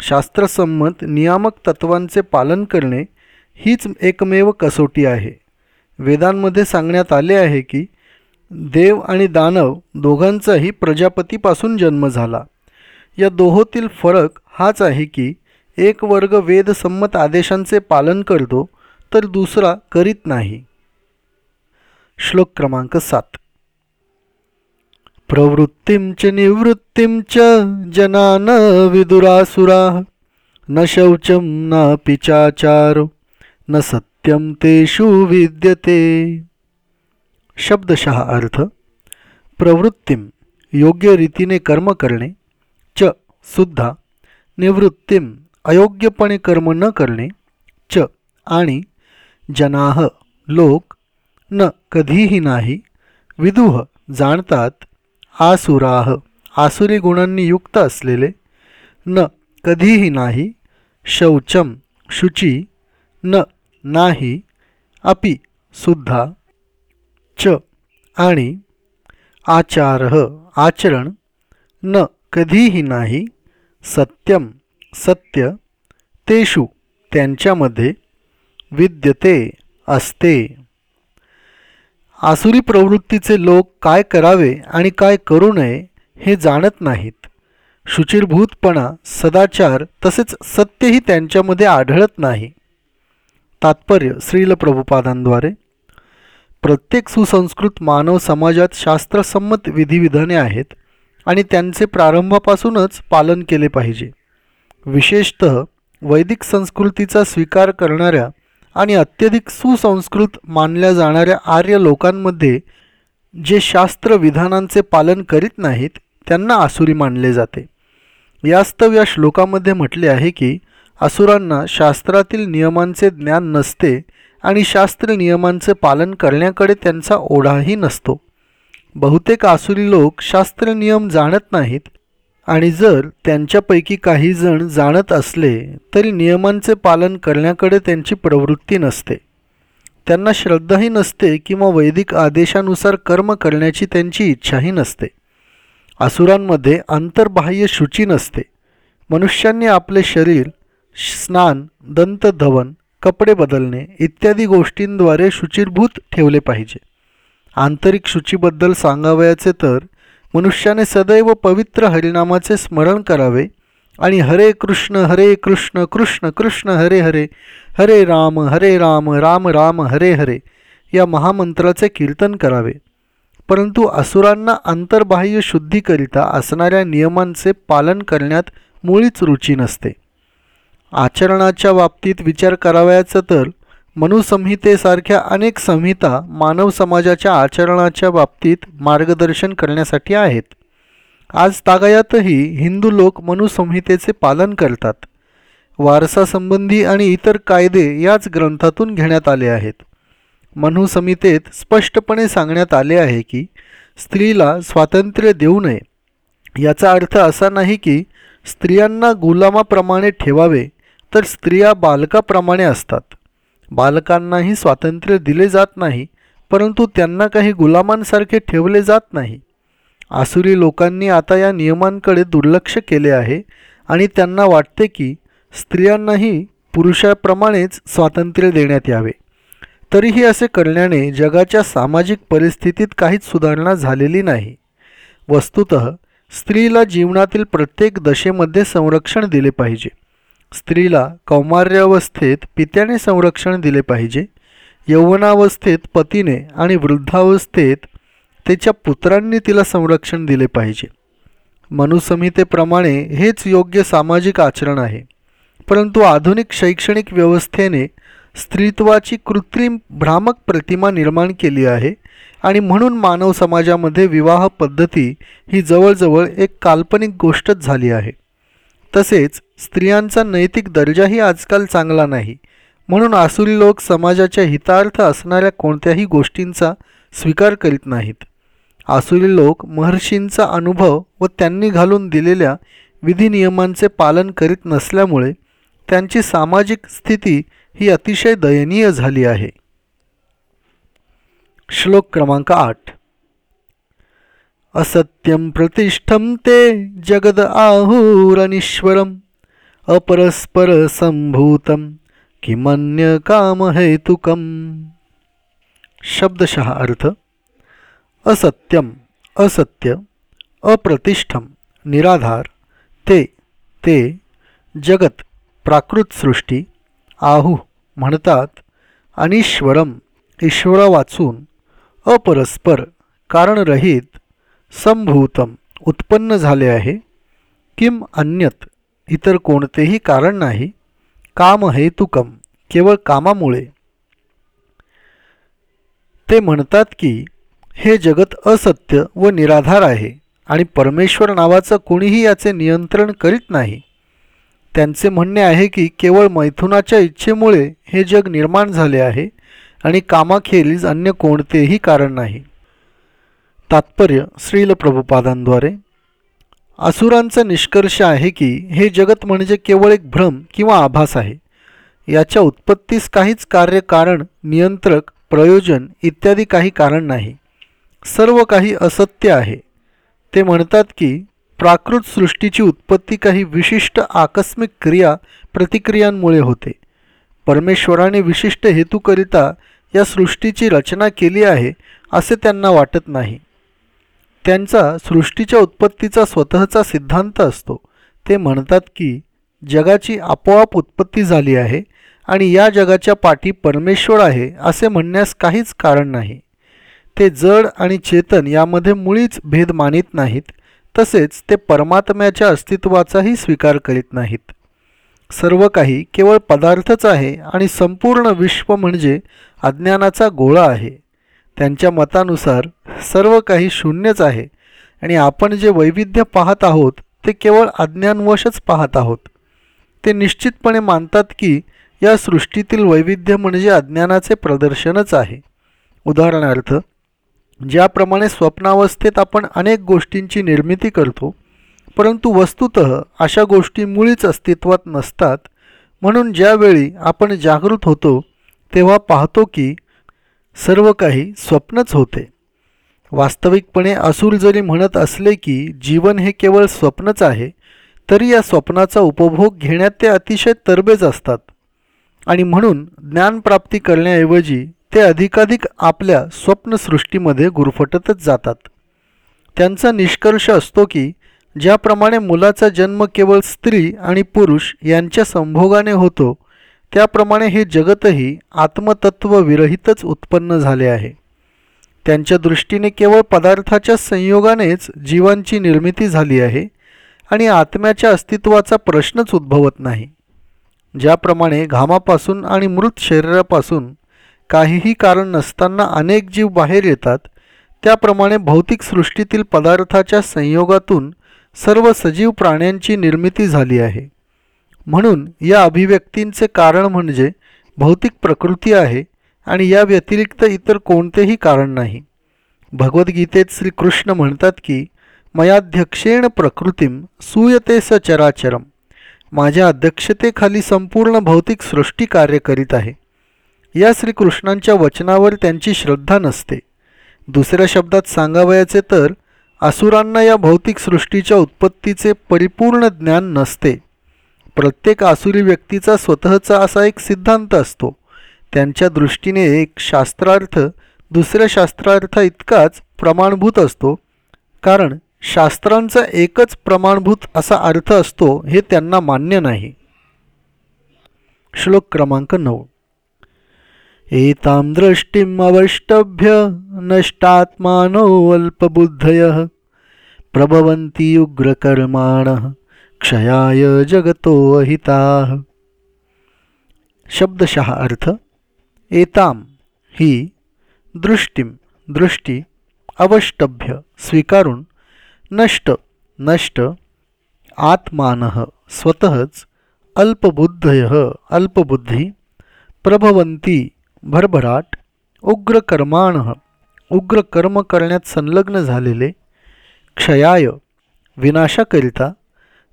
शास्त्रसंमत नियामक तत्वांचे पालन करणे हीच एकमेव कसोटी आहे. वेदांमध्ये सांगण्यात आले आहे की देव आणि दानव दोघांचाही प्रजापतीपासून जन्म झाला. या दोहोतील फरक हाच आहे की एक वर्ग वेदसंमत आदेशांचे पालन करतो तर दुसरा करीत नाही. श्लोक क्रमांक सात. प्रवृत्तीं च निवृत्तीं च न शौचम न शौचं न सत्यम तेषु विद्यते. शब्दशः अर्थ प्रवृत्तीम योग्य रीतीने कर्म करणे च सुद्धा निवृत्तीम अयोग्यपणे कर्म न करणे च आणि जनाह लोक न कधीही नाही विदुह जाणतात आसुराह आसुरी गुणांनी युक्त असलेले न कधीही नाही शौचम शुची न नाही अपि सुद्धा च आणि आचारह आचरण न कधीही नाही सत्यम सत्य तेषु त्यांच्यामध्ये विद्यते असते. आसुरी प्रवृत्तीचे लोक काय करावे आणि काय करू नये हे जाणत नाहीत. शुचिरभूतपणा सदाचार तसेच सत्यही त्यांच्यामध्ये आढळत नाही. तात्पर्य श्रील प्रभुपादांद्वारे. प्रत्येक सुसंस्कृत मानव समाजात शास्त्रसंमत विधिविधाने आहेत. आणि त्यांचे प्रारंभापासूनच पालन केले पाहिजे. विशेषत वैदिक संस्कृतीचा स्वीकार करणाऱ्या आणि अत्यधिक सुसंस्कृत मानल्या जाणाऱ्या आर्य लोकांमध्ये जे शास्त्र विधानांचे पालन करीत नाहीत त्यांना आसुरी मानले जाते. यास्तव या श्लोकामध्ये म्हटले आहे की असुरांना शास्त्रातील नियमांचे ज्ञान नसते आणि शास्त्र नियमांचे पालन करण्याकडे त्यांचा ओढाही नसतो. बहुतेक आसुरी लोक शास्त्र नियम जाणत नाहीत आणि जर त्यांच्यापैकी काही जण जाणत असले तरी नियमांचे पालन करण्याकडे त्यांची प्रवृत्ती नसते. त्यांना श्रद्धाही नसते किंवा वैदिक आदेशानुसार कर्म करण्याची त्यांची इच्छाही नसते. आसुरांमध्ये अंतर्बाह्य शुची नसते. मनुष्यांनी आपले शरीर स्नान दंतधवन कपडे बदलणे इत्यादी गोष्टींद्वारे शुचिरभूत ठेवले पाहिजे. आंतरिक शुचीबद्दल सांगावयाचे तर मनुष्याने सदैव पवित्र हरिनामाचे स्मरण करावे आणि हरे कृष्ण हरे कृष्ण कृष्ण कृष्ण हरे हरे हरे राम हरे राम राम राम हरे हरे या महामंत्राचे कीर्तन करावे. परंतु असुरांना अंतर्बाह्य शुद्धीकरिता असणाऱ्या नियमांचे पालन करण्यात मुळीच रुची नसते. आचरणाच्या बाबतीत विचार करावयाचा तर मनुसंहितेसारख्या अनेक संहिता मानव समाजाच्या आचरणाच्या बाबतीत मार्गदर्शन करण्यासाठी आहेत. आज तागायातही हिंदू लोक मनुसंहितेचे पालन करतात. वारसासंबंधी आणि इतर कायदे याच ग्रंथातून घेण्यात आले आहेत. मनुसंहितेत स्पष्टपणे सांगण्यात आले आहे की स्त्रीला स्वातंत्र्य देऊ नये. याचा अर्थ असा नाही की स्त्रियांना गुलामाप्रमाणे ठेवावे तर स्त्रिया बालकाप्रमाणे असतात. बालकांनाही स्वातंत्र्य दिले जात नाही परंतु त्यांना काही गुलामांसारखे ठेवले जात नाही. आसुरी लोकांनी आता या नियमांकडे दुर्लक्ष केले आहे आणि त्यांना वाटते की स्त्रियांनाही पुरुषाप्रमाणेच स्वातंत्र्य देण्यात यावे. तरीही असे करण्याने जगाच्या सामाजिक परिस्थितीत काहीच सुधारणा झालेली नाही. वस्तुत स्त्रीला जीवनातील प्रत्येक दशेमध्ये संरक्षण दिले पाहिजे. स्त्रीला कौमार्यावस्थेत पित्याने संरक्षण दिले पाहिजे यौवनावस्थेत पतीने आणि वृद्धावस्थेत त्याच्या पुत्रांनी तिला संरक्षण दिले पाहिजे. मनुसंहितेप्रमाणे हेच योग्य सामाजिक आचरण आहे. परंतु आधुनिक शैक्षणिक व्यवस्थेने स्त्रीत्वाची कृत्रिम भ्रामक प्रतिमा निर्माण केली आहे आणि म्हणून मानव समाजामध्ये विवाह पद्धती ही जवळजवळ एक काल्पनिक गोष्टच झाली आहे. तसेच स्त्रियांचा नैतिक दर्जाही आजकाल चांगला नाही. म्हणून आसुरी लोक समाजाच्या हितार्थ असणाऱ्या कोणत्याही गोष्टींचा स्वीकार करीत नाहीत. आसुरी लोक महर्षींचा अनुभव व त्यांनी घालून दिलेल्या विधिनियमांचे पालन करीत नसल्यामुळे त्यांची सामाजिक स्थिती ही अतिशय दयनीय झाली आहे. श्लोक क्रमांक आठ. असत्यं प्रतिष्ठं ते जगद आहुरनिश्वरम. अपरस्परसम्भूतं किमन्यकामहेतुकम् शब्दशः अर्थ असत्यम असत्य अप्रतिष्ठम निराधार ते ते जगत प्राकृतसृष्टी आहू म्हणतात अनिश्वरम ईश्वरा वाचून अपरस्पर कारणरहित संभूतम उत्पन्न झाले आहे किम अन्यत इतर कोणतेही कारण नाही. काम हेतुकम केवळ कामामुळे. ते म्हणतात की हे जगत असत्य व निराधार आहे आणि परमेश्वर नावाचं कोणीही याचे नियंत्रण करीत नाही. त्यांचे म्हणणे आहे की केवळ मैथुनाच्या इच्छेमुळे हे जग निर्माण झाले आहे आणि कामाखेरीज अन्य कोणतेही कारण नाही. तात्पर्य श्रील प्रभुपादांद्वारे असुरांचा निष्कर्ष आहे की हे जगत म्हणजे केवळ एक भ्रम किंवा आभास आहे. याच्या उत्पत्तीस काहीच कार्य कारण नियंत्रक प्रयोजन इत्यादी काही कारण नाही. सर्व काही असत्य आहे. ते म्हणतात की प्राकृत सृष्टीची उत्पत्ती काही विशिष्ट आकस्मिक क्रिया प्रतिक्रियांमुळे होते. परमेश्वराने विशिष्ट हेतूकरिता या सृष्टीची रचना केली आहे असे त्यांना वाटत नाही. त्यांचा सृष्टीच्या उत्पत्तीचा स्वतःचा सिद्धांत असतो. ते म्हणतात की जगाची आपोआप उत्पत्ती झाली आहे आणि या जगाच्या पाठी परमेश्वर आहे असे म्हणण्यास काहीच कारण नाही. ते जड आणि चेतन यामध्ये मुळीच भेद मानित नाहीत तसेच ते परमात्म्याच्या अस्तित्वाचाही स्वीकार करीत नाहीत. सर्व काही केवळ पदार्थच आहे आणि संपूर्ण विश्व म्हणजे अज्ञानाचा गोळा आहे. त्यांच्या मतानुसार सर्व काही शून्यच आहे आणि आपण जे वैविध्य पाहत आहोत ते केवळ अज्ञानवशच पाहत आहोत. ते निश्चितपणे मानतात की या सृष्टीतील वैविध्य म्हणजे अज्ञानाचे प्रदर्शनच आहे. उदाहरणार्थ ज्याप्रमाणे स्वप्नावस्थेत आपण अनेक गोष्टींची निर्मिती करतो परंतु वस्तुत अशा गोष्टी मुळीच अस्तित्वात नसतात म्हणून ज्यावेळी आपण जागृत होतो तेव्हा पाहतो की सर्व काही स्वप्नच होते. वास्तविकपणे असुर जरी म्हणत असले की जीवन हे केवळ स्वप्नच आहे तरी या स्वप्नाचा उपभोग घेण्यात ते अतिशय तरबेज असतात. आणि म्हणून ज्ञानप्राप्ती करण्याऐवजी ते अधिकाधिक आपल्या स्वप्नसृष्टीमध्ये गुरफटतच जातात. त्यांचा निष्कर्ष असतो की ज्याप्रमाणे मुलाचा जन्म केवळ स्त्री आणि पुरुष यांच्या संभोगाने होतो त्याप्रमाणे हे जगतही आत्मतत्व विरहितच उत्पन्न झाले आहे. त्यांच्या दृष्टीने केवळ पदार्थाच्या संयोगानेच जीवांची निर्मिती झाली आहे आणि आत्म्याच्या अस्तित्वाचा प्रश्नच उद्भवत नाही. ज्याप्रमाणे घामापासून आणि मृत शरीरापासून काहीही कारण नसताना अनेक जीव बाहेर येतात त्याप्रमाणे भौतिक सृष्टीतील पदार्थाच्या संयोगातून सर्व सजीव प्राण्यांची निर्मिती झाली आहे. म्हणून या अभिव्यक्तींचे कारण म्हणजे भौतिक प्रकृती आहे आणि या व्यतिरिक्त इतर कोणतेही कारण नाही. भगवद्गीतेत श्रीकृष्ण म्हणतात की मयाध्यक्षेण प्रकृतीम सूयते स चराचरम. माझ्या अध्यक्षतेखाली संपूर्ण भौतिक सृष्टी कार्य करीत आहे. या श्रीकृष्णांच्या वचनावर त्यांची श्रद्धा नसते. दुसऱ्या शब्दात सांगावयाचे तर असुरांना या भौतिक सृष्टीच्या उत्पत्तीचे परिपूर्ण ज्ञान नसते. प्रत्येक आसुरी व्यक्तीचा स्वतःचा असा एक सिद्धांत असतो. त्यांच्या दृष्टीने एक शास्त्रार्थ दुसऱ्या शास्त्रार्थ इतकाच प्रमाणभूत असतो. कारण शास्त्रांचा एकच प्रमाणभूत असा अर्थ असतो हे त्यांना मान्य नाही. श्लोक क्रमांक नऊ. एतां दृष्टीम अवष्टभ्य नष्टात्मानो अल्पबुद्धयः प्रभवन्ति उग्रकर्माणः। क्षयाय जगतो अहिता. शब्दशः अर्थ एताम ही दृष्टीम दृष्टी अवष्टभ्य स्वीकारून नष्ट नष्ट आत्मान स्वतःच अल्पबुद्धय अल्पबुद्धी प्रभवंती भरभराट उग्रकर्माण उग्र कर्म करण्यात संलग्न झालेले क्षयाय विनाशाकरिता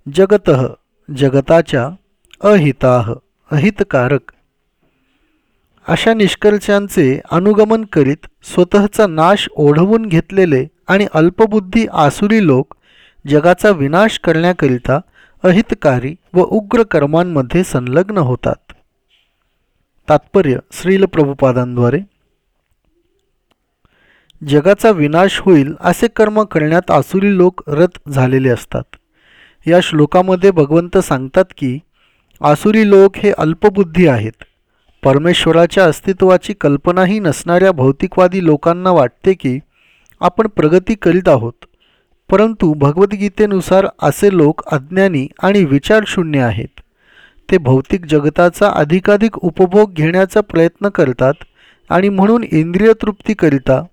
जगत जगताच्या अहिताह अहितकारक. अशा निष्कर्षांचे अनुगमन करीत स्वतःचा नाश ओढवून घेतलेले आणि अल्पबुद्धी आसुरी लोक जगाचा विनाश करण्याकरिता अहितकारी व उग्र कर्मांमध्ये संलग्न होतात. तात्पर्य श्रील प्रभुपादांद्वारे. जगाचा विनाश होईल असे कर्म करण्यात आसुरी लोक रत झालेले असतात. या श्लोकामध्ये भगवंत सांगतात की आसुरी लोक हे अल्पबुद्धी आहेत. परमेश्वराच्या अस्तित्वाची कल्पनाही नसणाऱ्या भौतिकवादी लोकांना वाटते की आपण प्रगती करीत आहोत. परंतु भगवद्गीतेनुसार असे लोक अज्ञानी आणि विचारशून्य आहेत. ते भौतिक जगताचा अधिकाधिक उपभोग घेण्याचा प्रयत्न करतात आणि म्हणून इंद्रिय तृप्तीकरिता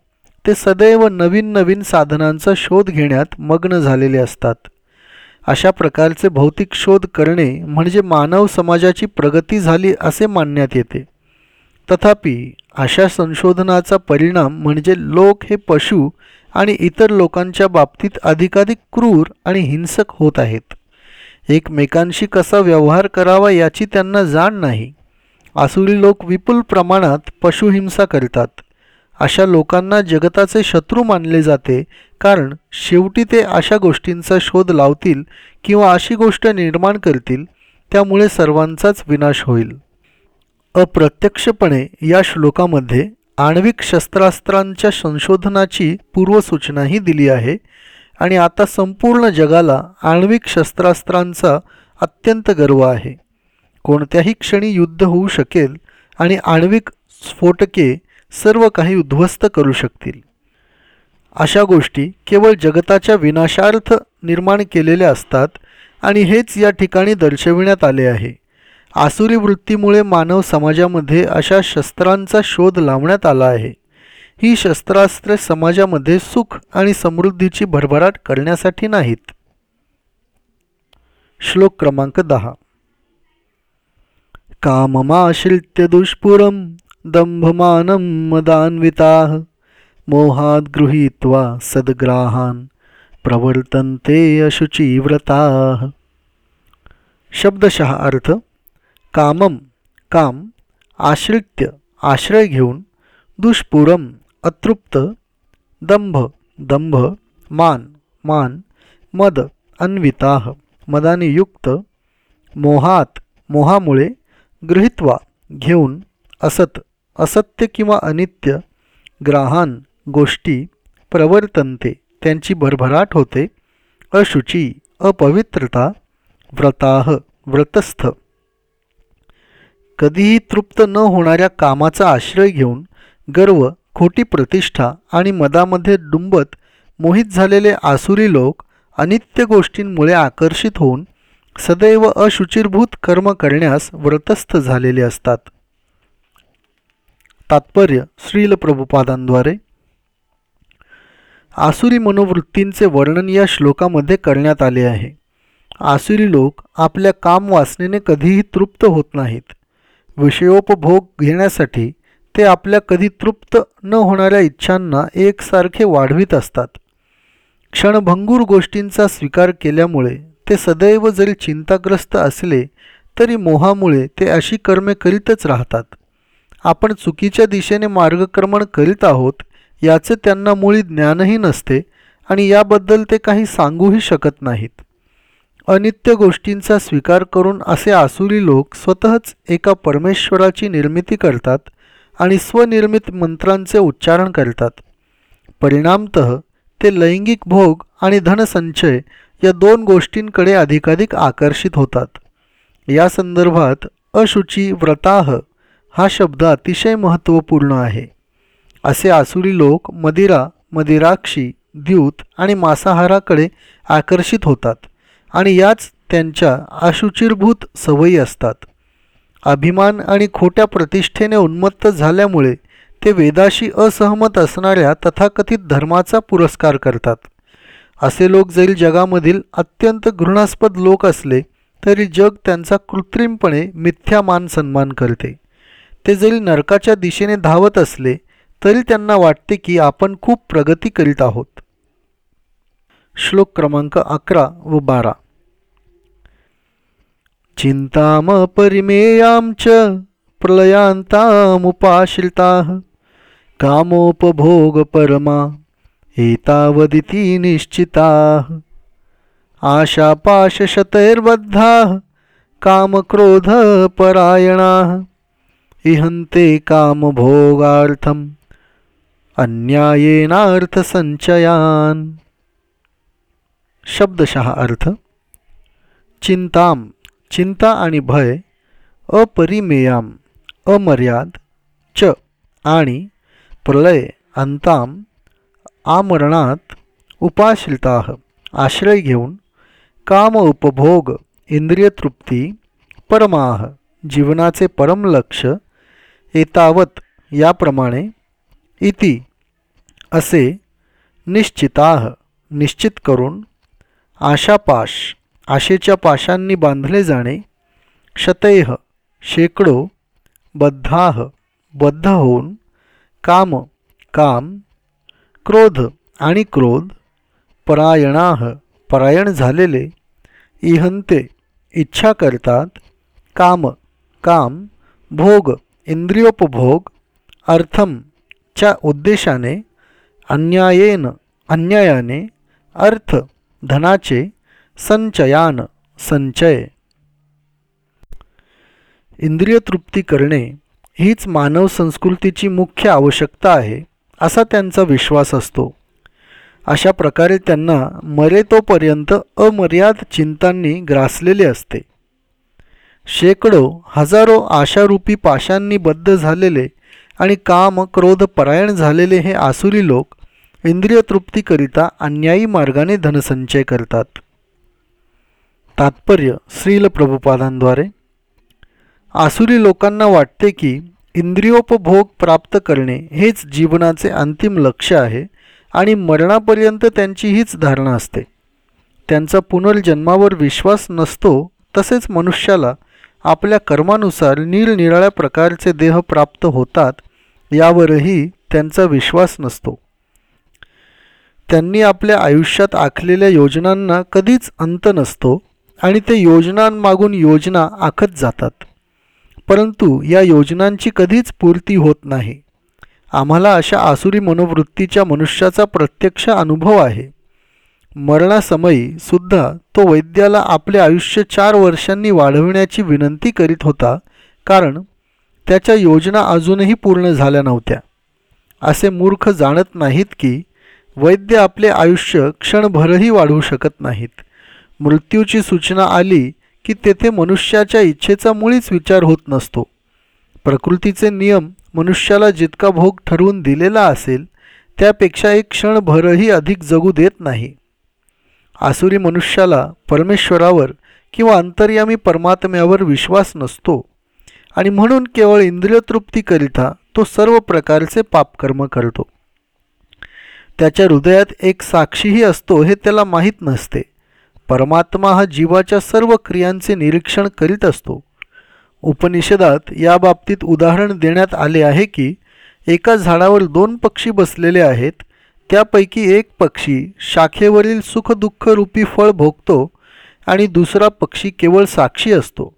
ते सदैव नवीन नवीन साधनांचा शोध घेण्यात मग्न झालेले असतात. अशा प्रकारचे भौतिक शोध करणे म्हणजे मानव समाजाची प्रगती झाली असे मानण्यात येते. तथापि अशा संशोधनाचा परिणाम म्हणजे लोक हे पशु आणि इतर लोकांच्या बाबतीत अधिकाधिक क्रूर आणि हिंसक होत आहेत. एकमेकांशी कसा व्यवहार करावा याची त्यांना जाण नाही. आसुरी लोक विपुल प्रमाणात पशुहिंसा करतात. अशा लोकांना जगताचे शत्रू मानले जाते. कारण शेवटी ते अशा गोष्टींचा शोध लावतील किंवा अशी गोष्ट निर्माण करतील त्यामुळे सर्वांचाच विनाश होईल. अप्रत्यक्षपणे या श्लोकामध्ये आण्विक शस्त्रास्त्रांच्या संशोधनाची पूर्वसूचनाही दिली आहे आणि आता संपूर्ण जगाला आण्विक शस्त्रास्त्रांचा अत्यंत गर्व आहे. कोणत्याही क्षणी युद्ध होऊ शकेल आणि आण्विक स्फोटके सर्व काही उद्ध्वस्त करू शकतील. अशा गोष्टी केवळ जगताच्या विनाशार्थ निर्माण केलेल्या असतात आणि हेच या ठिकाणी दर्शविण्यात आले आहे. आसुरी वृत्तीमुळे मानव समाजामध्ये अशा शस्त्रांचा शोध लावण्यात आला आहे. ही शस्त्रास्त्रे समाजामध्ये सुख आणि समृद्धीची भरभराट करण्यासाठी नाहीत. श्लोक क्रमांक दहा. काममाश्रित्य दुष्पुरम दंभमानं मदान्विताः मोहात गृहीत्वा सद्ग्राहान प्रवर्तन्ते अशुचीव्रताः। शब्दशः अर्थ कामम काम आश्रित्य आश्रय घेऊन दुष्पुरम अतृप्त दंभ दंभ मान मान मद अन्विताः मदाने युक्त मोहात मोहामुळे गृहित्वा घेऊन असत असत्य किंवा अनित्य ग्राहान गोष्टी प्रवर्तनते त्यांची भरभराट होते. अशुची अपवित्रता व्रताह व्रतस्थ. कधीही तृप्त न होणाऱ्या कामाचा आश्रय घेऊन गर्व खोटी प्रतिष्ठा आणि मदामध्ये डुंबत मोहित झालेले आसुरी लोक अनित्य गोष्टींमुळे आकर्षित होऊन सदैव अशुचिरभूत कर्म करण्यास व्रतस्थ झालेले असतात. तात्पर्य श्रील प्रभुपादांद्वारे. आसुरी मनोवृत्तींचे वर्णन या श्लोकामध्ये करण्यात आले आहे. आसुरी लोक आपल्या काम वासनेने कधीही तृप्त होत नाहीत. विषयोपभोग घेण्यासाठी ते आपल्या कधी तृप्त न होणाऱ्या इच्छांना एकसारखे वाढवित असतात. क्षणभंगूर गोष्टींचा स्वीकार केल्यामुळे ते सदैव जरी चिंताग्रस्त असले तरी मोहामुळे ते अशी कर्मे करीतच राहतात. आपण चुकीच्या दिशेने मार्गक्रमण करीत आहोत याचे त्यांना मुळी ज्ञानही नसते आणि याबद्दल ते काही सांगूही शकत नाहीत. अनित्य गोष्टींचा स्वीकार करून असे आसुरी लोक स्वतःच एका परमेश्वराची निर्मिती करतात आणि स्वनिर्मित मंत्रांचे उच्चारण करतात. परिणामत ते लैंगिक भोग आणि धनसंचय या दोन गोष्टींकडे अधिकाधिक आकर्षित होतात. या संदर्भात अशुची व्रताह हा शब्द अतिशय महत्त्वपूर्ण आहे. असे आसुरी लोक मदिरा मदिराक्षी द्यूत आणि मांसाहाराकडे आकर्षित होतात आणि याच त्यांच्या अशुचिरभूत सवयी असतात. अभिमान आणि खोट्या प्रतिष्ठेने उन्मत्त झाल्यामुळे ते वेदाशी असहमत असणाऱ्या तथाकथित धर्माचा पुरस्कार करतात. असे लोक जरी जगामधील अत्यंत घृणास्पद लोक असले तरी जग त्यांचा कृत्रिमपणे मिथ्या मान सन्मान करते. ते जरी नरकाच्या दिशेने धावत असले तरी त्यांना वाटते की आपण खूप प्रगती करीत आहोत. श्लोक क्रमांक अकरा व बारा. चिंताम चिंतामपरिमेयां च प्रलयांतामुपाश्रिताः कामोपभोगपरमा एतावदिति निश्चिताः। आशापाशशतैर्बद्धाः कामक्रोधपरायणाः इहन्ते कामभोगार्थम् अन्यायेनार्थसंचयान् शब्दशः अर्थ चिंताम चिंता आणि भय अपरिमेयाम अमर्याद च आणि प्रलय अंताम आमरणात उपाश्रिता आश्रय घेऊन काम उपभोग इंद्रियतृप्ती परमाह जीवनाचे परमलक्ष एतावत याप्रमाणे इति असे निश्चिताह निश्चित करून आशापाश आशेच्या पाशांनी बांधले जाणे शतैह शेकडो बद्धाह बद्ध होऊन काम काम क्रोध आणि क्रोध परायणाह परायण झालेले इहंते इच्छा करतात काम काम भोग इंद्रियोपभोग अर्थम च्या उद्देशाने अन्यायेन अन्यायाने अर्थ धनाचे संचयान संचय. इंद्रिय तृप्ती करणे हीच मानव संस्कृतीची मुख्य आवश्यकता आहे असा त्यांचा विश्वास असतो. अशा प्रकारे त्यांना मरेतोपर्यंत अमर्याद चिंतांनी ग्रासलेले असते. शेकडो हजारो आशारूपी पाशांनी बद्ध झालेले आणि काम क्रोध परायण झालेले हे आसुरी लोक इंद्रिय तृप्तीकरिता अन्यायी मार्गाने धनसंचय करतात. तात्पर्य श्रील प्रभुपादांद्वारे. आसुरी लोकांना वाटते की इंद्रियोपभोग प्राप्त करणे हेच जीवनाचे अंतिम लक्ष आहे आणि मरणापर्यंत त्यांची हीच धारणा असते. त्यांचा पुनर्जन्मावर विश्वास नसतो तसेच मनुष्याला आपल्या कर्मानुसार निरनिराळ्या प्रकारचे देह प्राप्त होतात यावरही त्यांचा विश्वास नसतो. त्यांनी आपल्या आयुष्यात आखलेल्या योजनांना कधीच अंत नसतो आणि ते योजनांमागून योजना आखत जातात. परंतु या योजनांची कधीच पूर्ती होत नाही. आम्हाला अशा आसुरी मनोवृत्तीच्या मनुष्याचा प्रत्यक्ष अनुभव आहे. मरणासमयी सुद्धा तो वैद्याला आपले आयुष्य चार वर्षांनी वाढविण्याची विनंती करीत होता कारण त्याच्या योजना अजूनही पूर्ण झाल्या नव्हत्या. असे मूर्ख जाणत नाहीत की वैद्य आपले आयुष्य क्षणभरही वाढवू शकत नाहीत. मृत्यूची सूचना आली की तेथे मनुष्याच्या इच्छेचा मुळीच विचार होत नसतो. प्रकृतीचे नियम मनुष्याला जितका भोग ठरवून दिलेला असेल त्यापेक्षा एक क्षणभरही अधिक जगू देत नाही. आसुरी मनुष्याला परमेश्वरावर किंवा अंतर्यामी परमात्म्यावर विश्वास नसतो. आणि म्हणून केवळ इंद्रियतृप्तीकरिता तो सर्व प्रकारचे पापकर्म करतो. त्याच्या हृदयात एक साक्षीही असतो हे त्याला माहीत नसते. परमात्मा हा जीवाच्या सर्व क्रियांचे निरीक्षण करीत असतो. उपनिषदात या बाबतीत उदाहरण देण्यात आले आहे की एका झाडावर दोन पक्षी बसलेले आहेत त्यापैकी एक पक्षी शाखेवरील सुखदुःखरूपी फळ भोगतो आणि दुसरा पक्षी केवळ साक्षी असतो.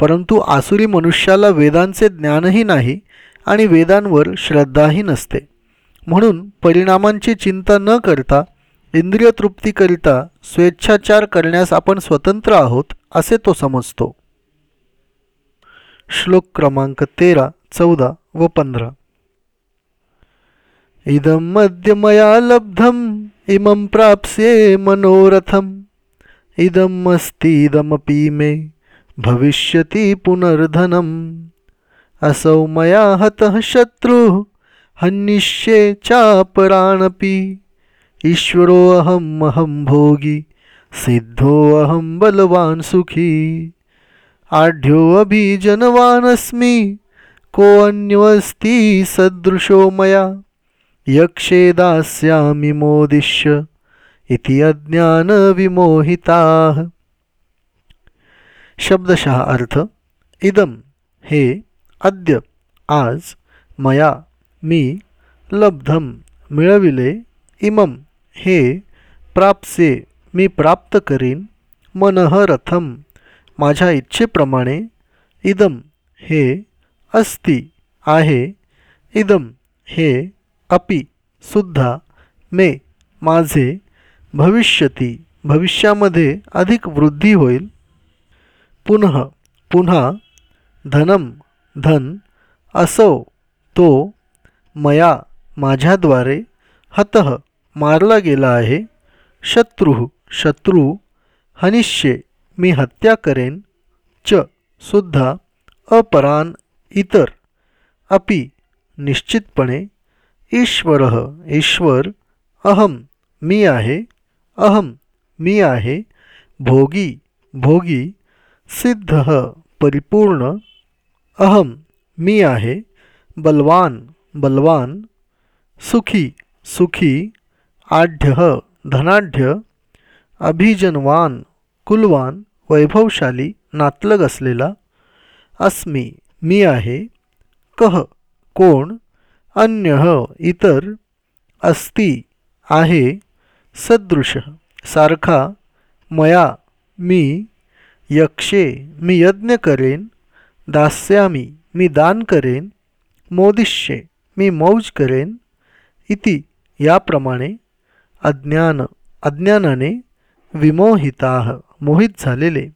परंतु आसुरी मनुष्याला वेदांचे ज्ञानही नाही आणि वेदांवर श्रद्धाही नसते. म्हणून परिणामांची चिंता न करता इंद्रिय तृप्तीकरिता स्वेच्छाचार करण्यास आपण स्वतंत्र आहोत असे तो समजतो. श्लोक क्रमांक तेरा चौदा व पंधरा. इदम मद्य मया लब्धम इमं प्राप्स्ये मनोरथम। इदम अस्तीदमपी मे भविष्यती पुनर्धनम। असौ मया हतः शत्रुः हन्निष्ये चापराणपी ईश्वरो अहम भोगी सिद्धो अहम बलवान सुखी। आढ्यो अभिजनवानस्मी को अन्यस्ती सदृशो मया। यक्षे दास्यामि मोदिष्य इति विमोहिता शब्दशः अर्थ इदम हे अद्य आज मया मी लब्धम मिळविले इमम हे प्राप्से मी प्राप्त करीन मनहरथम माझ्या इच्छेप्रमाणे इदम हे अस्ति आहे इदम हे अपि सुद्धा मे माझे भविष्यती भविष्यामध्ये अधिक वृद्धी होईल. पुनः पुन्हा धनम धन असो तो मया माझ्याद्वारे हतः मारला गेला आहे. शत्रू शत्रू हनिष्ये मी हत्या करेन च सुद्धा अपरान इतर. अपि निश्चितपणे ईश्वर ईश्वर अहम मी आहे अहम मी आहे भोगी भोगी सिद्ध परिपूर्ण अहम मी आहे बलवान बलवान सुखी सुखी आढ्य धनाढ्य अभिजनवान कुलवान वैभवशाली नातलग असलेला अस्मी मी आहे कह कोण अन्य इतर अस्ति आहे सदृश सारखा मया मी यक्षे मी यज्ञ करेन दास्यामी मी दान करेन मोदिष्ये मी मौज करेन इति याप्रमाणे अज्ञान अज्ञानाने विमोहिता मोहित झालेले.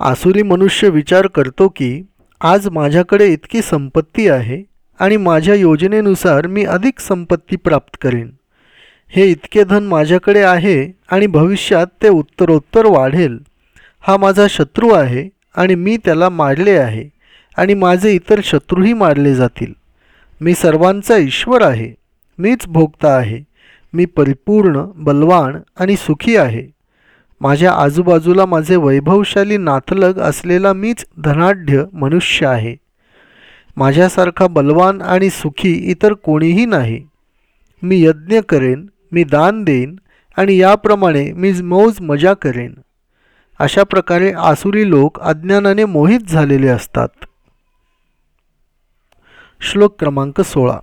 आसुरी मनुष्य विचार करतो की आज माझ्याकडे इतकी संपत्ती आहे आणि माझ्या योजनेनुसार मी अधिक संपत्ती प्राप्त करेन. हे इतके धन माझ्याकडे आहे आणि भविष्यात ते उत्तरोत्तर वाढेल. हा माझा शत्रू आहे आणि मी त्याला मारले आहे आणि माझे इतर शत्रूही मारले जातील. मी सर्वांचा ईश्वर आहे. मीच भोगता आहे. मी परिपूर्ण बलवान आणि सुखी आहे. माझ्या आजूबाजूला माझे वैभवशाली नातलग असलेला मीच धनाढ्य मनुष्य आहे. माझ्यासारखा बलवान आणि सुखी इतर कोणीही नाही. मी यज्ञ करेन मी दान देईन आणि याप्रमाणे मी मौज मजा करेन. अशा प्रकारे आसुरी लोक अज्ञानाने मोहित झालेले असतात. श्लोक क्रमांक सोळा.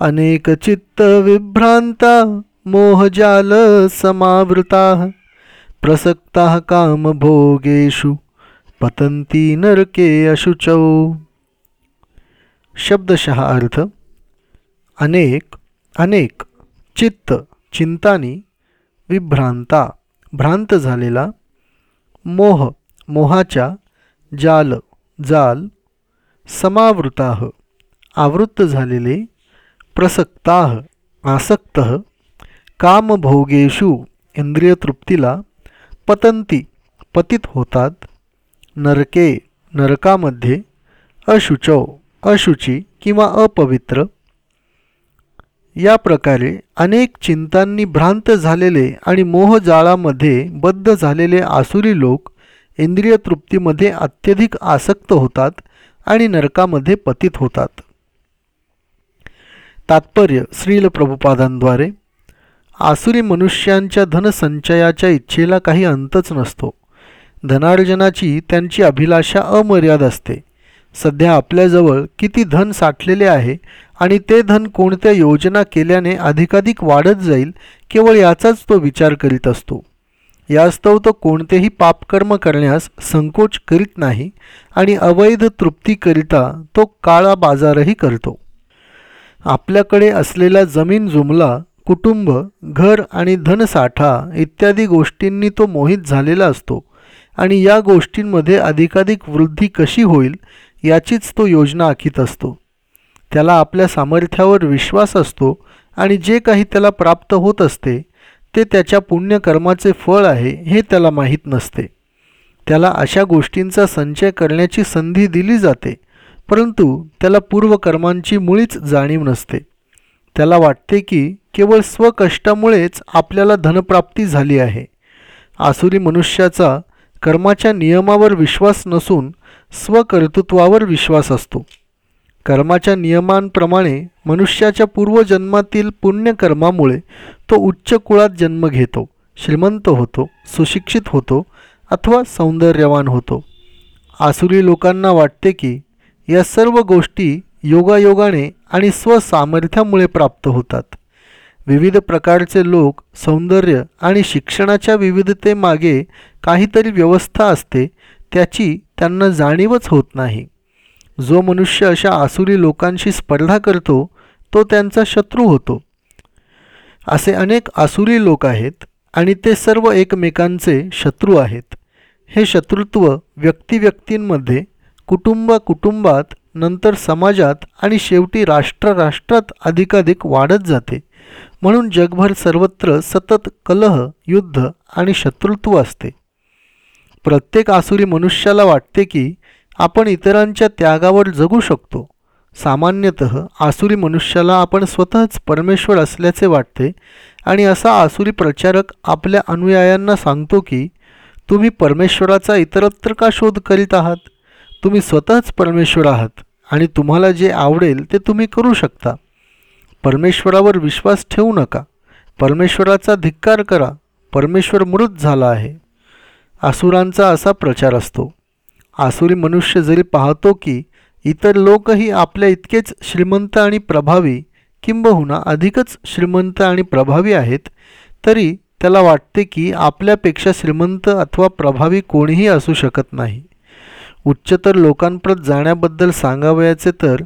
अनेक चित्त विभ्रांता मोहजाल समावृता प्रसक्ता कामभोगेषु पतंती नरके अशुचौ. शब्दशः अर्थ अनेक अनेक चित्त चिंतानी विभ्रांता भ्रांत झालेला मोह मोहाच्या जाल जाल समावृता आवृत्त झालेले प्रसक्ता आसक्त कामभोगेषु इंद्रियतृप्तीला पतंती पतित होतात नरके नरकामध्ये अशुचव अशुची किंवा अपवित्र. या प्रकारे अनेक चिंतांनी भ्रांत झालेले आणि मोहजाळामध्ये बद्ध झालेले आसुरी लोक इंद्रिय तृप्तीमध्ये अत्यधिक आसक्त होतात आणि नरकामध्ये पतित होतात. तात्पर्य श्रील प्रभुपादांद्वारे आसुरी मनुष्यांच्या धनसंचयाच्या इच्छेला काही अंतच नसतो. धनार्जनाची त्यांची अभिलाषा अमर्याद असते. सध्या आपल्याजवळ किती धन साठलेले आहे आणि ते धन कोणत्या योजना केल्याने अधिकाधिक वाढत जाईल केवळ याचाच तो विचार करीत असतो. यास्तव तो कोणतेही पापकर्म करण्यास संकोच करीत नाही आणि अवैध तृप्तीकरिता तो काळा बाजारही करतो. आपल्याकडे असलेला जमीन जुमला कुटुंब घर आणि धनसाठा इत्यादी गोष्टींनी तो मोहित झालेला असतो आणि या गोष्टींमध्ये अधिकाधिक वृद्धी कशी होईल याचीच तो योजना आखीत असतो. त्याला आपल्या सामर्थ्यावर विश्वास असतो आणि जे काही त्याला प्राप्त होत असते ते त्याच्या पुण्यकर्माचे फळ आहे हे त्याला माहीत नसते. त्याला अशा गोष्टींचा संचय करण्याची संधी दिली जाते परंतु त्याला पूर्वकर्मांची मुळीच जाणीव नसते. त्याला वाटते की केवळ स्वकष्टामुळेच आपल्याला धनप्राप्ती झाली आहे. आसुरी मनुष्याचा कर्माच्या नियमावर विश्वास नसून स्वकर्तृत्वावर विश्वास असतो. कर्माच्या नियमांप्रमाणे मनुष्याच्या पूर्वजन्मातील पुण्यकर्मामुळे तो उच्च कुळात जन्म घेतो श्रीमंत होतो सुशिक्षित होतो अथवा सौंदर्यवान होतो. आसुरी लोकांना वाटते की या सर्व गोष्टी योगायोगाने आणि स्वसामर्थ्यामुळे प्राप्त होतात. विविध प्रकारचे लोक सौंदर्य आणि शिक्षणाच्या विविधतेमागे काहीतरी व्यवस्था असते त्याची त्यांना जाणीवच होत नाही. जो मनुष्य अशा आसुरी लोकांशी स्पर्धा करतो तो त्यांचा शत्रू होतो. असे अनेक आसुरी लोक आहेत आणि ते सर्व एकमेकांचे शत्रू आहेत. हे शत्रुत्व व्यक्तिव्यक्तींमध्ये कुटुंब कुटुंबात नंतर समाजात आणि शेवटी राष्ट्र राष्ट्रात अधिकाधिक वाढत जाते. म्हणून जगभर सर्वत्र सतत कलह युद्ध आणि शत्रुत्व असते. प्रत्येक आसुरी मनुष्याला वाटते की आपण इतरांच्या त्यागावर जगू शकतो. सामान्यतः आसुरी मनुष्याला आपण स्वतःच परमेश्वर असल्याचे वाटते आणि असा आसुरी प्रचारक आपल्या अनुयायांना सांगतो की तुम्ही परमेश्वराचा इतरत्र का शोध करीत आहात? तुम्ही स्वतःच परमेश्वर आहात आणि तुम्हाला जे आवडेल ते तुम्ही करू शकता. परमेश्वरावर विश्वास ठेवू नका. परमेश्वराचा धिक्कार करा. परमेश्वर मृत झाला आहे. आसुरांचा असा प्रचार असतो. आसुरी मनुष्य जरी पाहतो की इतर लोकही आपल्या इतकेच श्रीमंत आणि प्रभावी किंबहुना अधिकच श्रीमंत आणि प्रभावी आहेत तरी त्याला वाटते की आपल्यापेक्षा श्रीमंत अथवा प्रभावी कोणीही असू शकत नाही. उच्चतर लोकांप्रत जाण्याबद्दल सांगावयाचे तर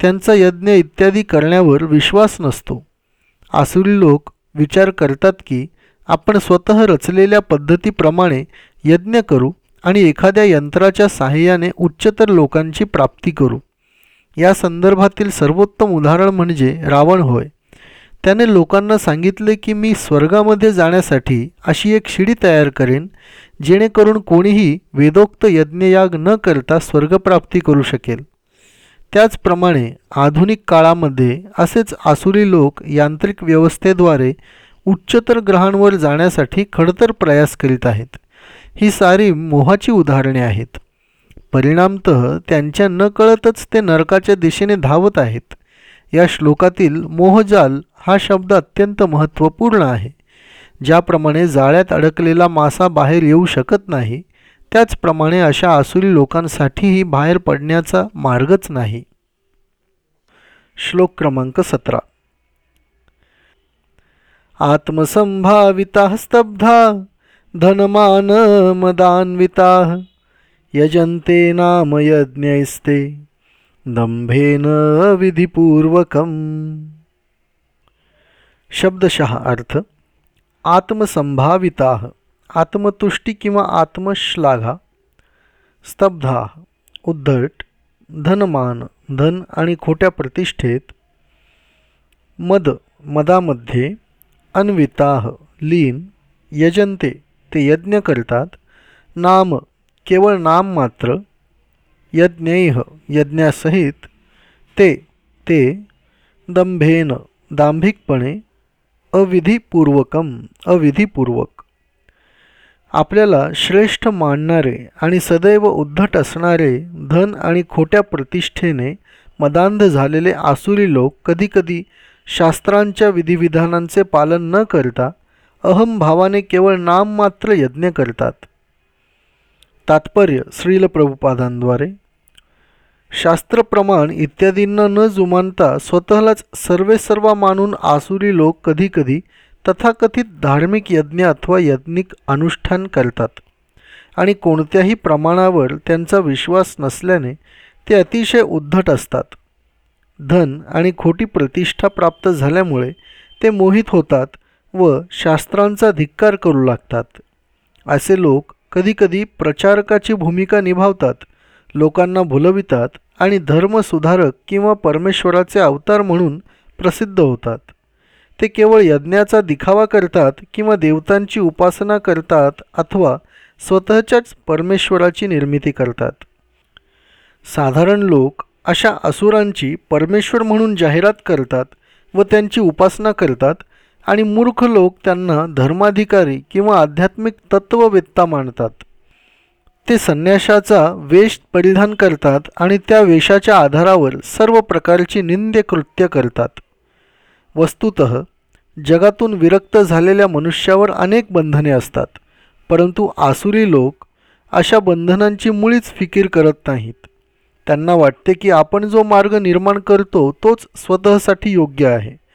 त्यांचा यज्ञ इत्यादी करण्यावर विश्वास नसतो. आसुरी लोक विचार करतात की आपण स्वतः रचलेल्या पद्धतीप्रमाणे यज्ञ करू आणि एखाद्या यंत्राच्या साहाय्याने उच्चतर लोकांची प्राप्ती करू. या संदर्भातील सर्वोत्तम उदाहरण म्हणजे रावण होय. त्याने लोकांना सांगितले की मी स्वर्गामध्ये जाण्यासाठी अशी एक शिडी तयार करेन जेणेकरून कोणीही वेदोक्त यज्ञयाग न करता स्वर्गप्राप्ती करू शकेल. त्याचप्रमाणे आधुनिक काळामध्ये असेच आसुरी लोक यांत्रिक व्यवस्थेद्वारे उच्चतर ग्रहांवर जाण्यासाठी खडतर प्रयास करीत आहेत. ही सारी मोहाची उदाहरणे आहेत. परिणामत त्यांच्या न कळतच ते नरकाच्या दिशेने धावत आहेत. या श्लोकातील मोहजाल हा शब्द अत्यंत महत्त्वपूर्ण आहे. ज्याप्रमाणे जाळ्यात अडकलेला मासा बाहेर येऊ शकत नाही त्याचप्रमाणे अशा आसुरी लोकांसाठीही बाहेर पडण्याचा मार्गच नाही. श्लोक क्रमांक सतरा. आत्मसंभाविता स्तब्धा धनमान मदान्विता यजन्ते नाम यज्ञैस्ते दंभेन विधिपूर्वकम। शब्दशः अर्थ, आत्मसंभाविता, आत्मतुष्टी किंवा आत्मश्लाघा, स्तब्धा, उद्धट, धनमान, धन आणि खोट्या प्रतिष्ठेत, मद, मदामध्ये अन्विताह लीन यजंते ते यज्ञ करतात. नाम केवळ नाम मात्र यज्ञैह यज्ञासहित ते ते दंभेन दांभिकपणे अविधीपूर्वकम अविधीपूर्वक. आपल्याला श्रेष्ठ मानणारे आणि सदैव उद्धट असणारे धन आणि खोट्या प्रतिष्ठेने मदांध झालेले आसुरी लोक कधीकधी शास्त्रांच्या विधिविधानांचे पालन न करता अहमभावाने केवळ नाम मात्र यज्ञ करतात. तात्पर्य श्रील प्रभुपादांद्वारे. शास्त्रप्रमाण इत्यादींना न जुमानता स्वतःलाच सर्वेसर्वा मानून आसुरी लोक कधीकधी तथाकथित धार्मिक यज्ञ अथवा यज्ञिक अनुष्ठान करतात आणि कोणत्याही प्रमाणावर त्यांचा विश्वास नसल्याने ते अतिशय उद्धट असतात. धन आणि खोटी प्रतिष्ठा प्राप्त झाल्यामुळे ते मोहित होतात व शास्त्रांचा धिक्कार करू लागतात. असे लोक कधीकधी प्रचारकाची भूमिका निभावतात लोकांना भुलवितात आणि धर्मसुधारक किंवा परमेश्वराचे अवतार म्हणून प्रसिद्ध होतात. ते केवळ यज्ञाचा दिखावा करतात किंवा देवतांची उपासना करतात अथवा स्वतःच्याच परमेश्वराची निर्मिती करतात. साधारण लोक अशा असुरांची परमेश्वर म्हणून जाहिरात करतात व त्यांची उपासना करतात आणि मूर्ख लोक त्यांना धर्माधिकारी किंवा आध्यात्मिक तत्ववेत्ता मानतात. ते संन्याशाचा वेश परिधान करतात आणि त्या वेशाच्या आधारावर सर्व प्रकारची निंद्य कृत्य करतात. वस्तुत जगातून विरक्त झालेल्या मनुष्यावर अनेक बंधने असतात परंतु आसुरी लोक अशा बंधनांची मुळीच फिकीर करत नाहीत. त्यांना वाटते की आपण जो मार्ग निर्माण करतो तोच स्वतःसाठी योग्य आहे.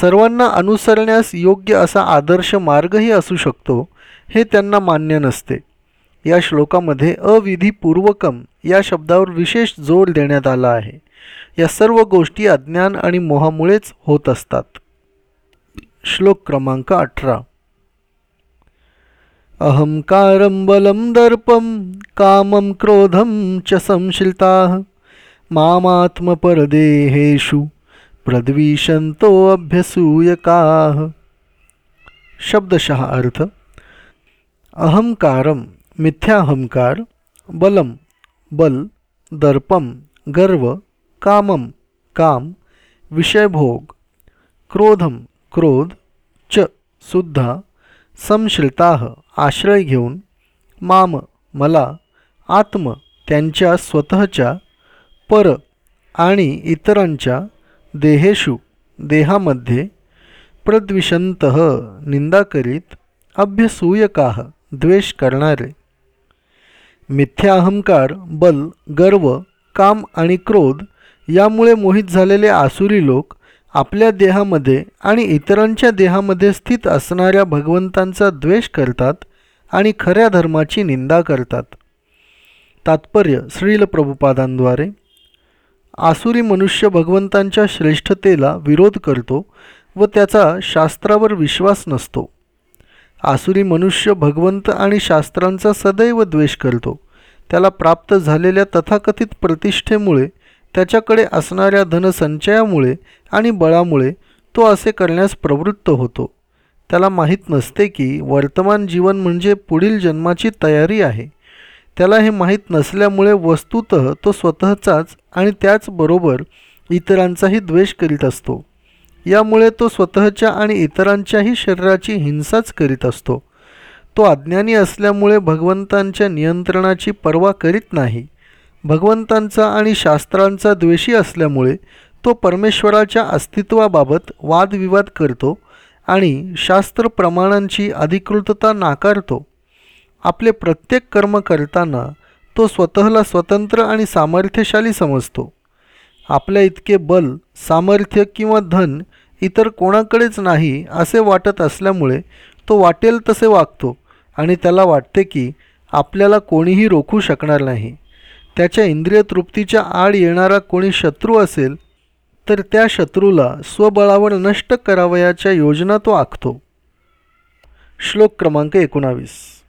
सर्वांना अनुसरण्यास योग्य असा आदर्श मार्गही असू शकतो हे त्यांना मान्य नसते. या श्लोकामध्ये अविधीपूर्वकम या शब्दावर विशेष जोर देण्यात आला आहे. या सर्व गोष्टी अज्ञान आणि मोहामुळेच होत असतात. श्लोक क्रमांक अठरा. अहंकारं बलं दर्पं कामं क्रोधं च संशिलता मामात्मपरदेहेषु प्रद्विषंतो अभ्यसूयकाः। शब्दशः अर्थ अहंकारम मिथ्याहंकार बलम बल दर्पम गर्व कामम काम विषयभोग क्रोधम क्रोध च सुद्धा संश्रिता आश्रय घेऊन माम मला आत्म त्यांच्या स्वतःच्या पर आणि इतरांच्या देहेषु देहामध्ये प्रद्विषंत निंदा करीत अभ्यसूयकाह द्वेष करणारे. मिथ्या अहंकार बल गर्व काम आणि क्रोध यामुळे मोहित झालेले आसुरी लोक आपल्या देहामध्ये आणि इतरांच्या देहामध्ये स्थित असणाऱ्या भगवंतांचा द्वेष करतात आणि खऱ्या धर्माची निंदा करतात. तात्पर्य श्रील प्रभुपादांद्वारे. आसुरी मनुष्य भगवंतांच्या श्रेष्ठतेला विरोध करतो व त्याचा शास्त्रावर विश्वास नसतो. आसुरी मनुष्य भगवंत आणि शास्त्रांचा सदैव द्वेष करतो. त्याला प्राप्त झालेल्या तथाकथित प्रतिष्ठेमुळे त्याच्याकडे असणाऱ्या धनसंचयामुळे आणि बळामुळे तो असे करण्यास प्रवृत्त होतो. त्याला माहीत नसते की वर्तमान जीवन म्हणजे पुढील जन्माची तयारी आहे. त्याला हे माहीत नसल्यामुळे वस्तुत तो स्वतःचाच आणि त्याचबरोबर इतरांचाही द्वेष करीत असतो. यामुळे तो स्वतःच्या आणि इतरांच्याही शरीराची हिंसाच करीत असतो. तो अज्ञानी असल्यामुळे भगवंतांच्या नियंत्रणाची पर्वा करीत नाही. भगवंतांचा आणि शास्त्रांचा द्वेषी असल्यामुळे तो परमेश्वराच्या अस्तित्वाबाबत वादविवाद करतो आणि शास्त्र प्रमाणांची अधिकृतता नाकारतो. आपले प्रत्येक कर्म करताना तो स्वतःला स्वतंत्र आणि सामर्थ्यशाली समजतो. आपल्या इतके बल सामर्थ्य किंवा धन इतर कोणाकडेच नाही असे वाटत असल्यामुळे तो वाटेल तसे वागतो आणि त्याला वाटते की आपल्याला कोणीही रोखू शकणार नाही. त्याच्या इंद्रिय तृप्तीच्या आड येणारा कोणी शत्रू असेल तर त्या शत्रूला स्वबळावर नष्ट करावयाच्या योजना तो आखतो. श्लोक क्रमांक एकोणावीस.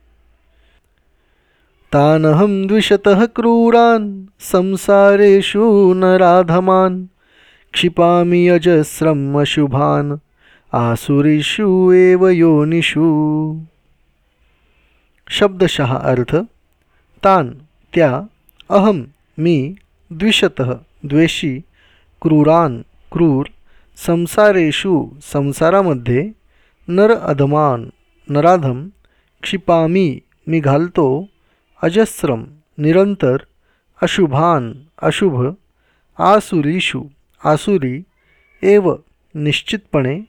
तानहं द्विषतः क्रूरान् संसारेषु नराधमान्। क्षिपामि अजस्रम् अशुभान् आसुरीषु एव योनिषु। शब्दशः अर्थ तान त्या अहम मी द्विषतः द्वेषी क्रूरान क्रूर संसारेषु संसारामध्ये नर अधमान नराधम क्षिपामी मी घालतो अजस्रम निरंतर अशुभान अशुभ आसुरीषु आसुरी एव निश्चितपणे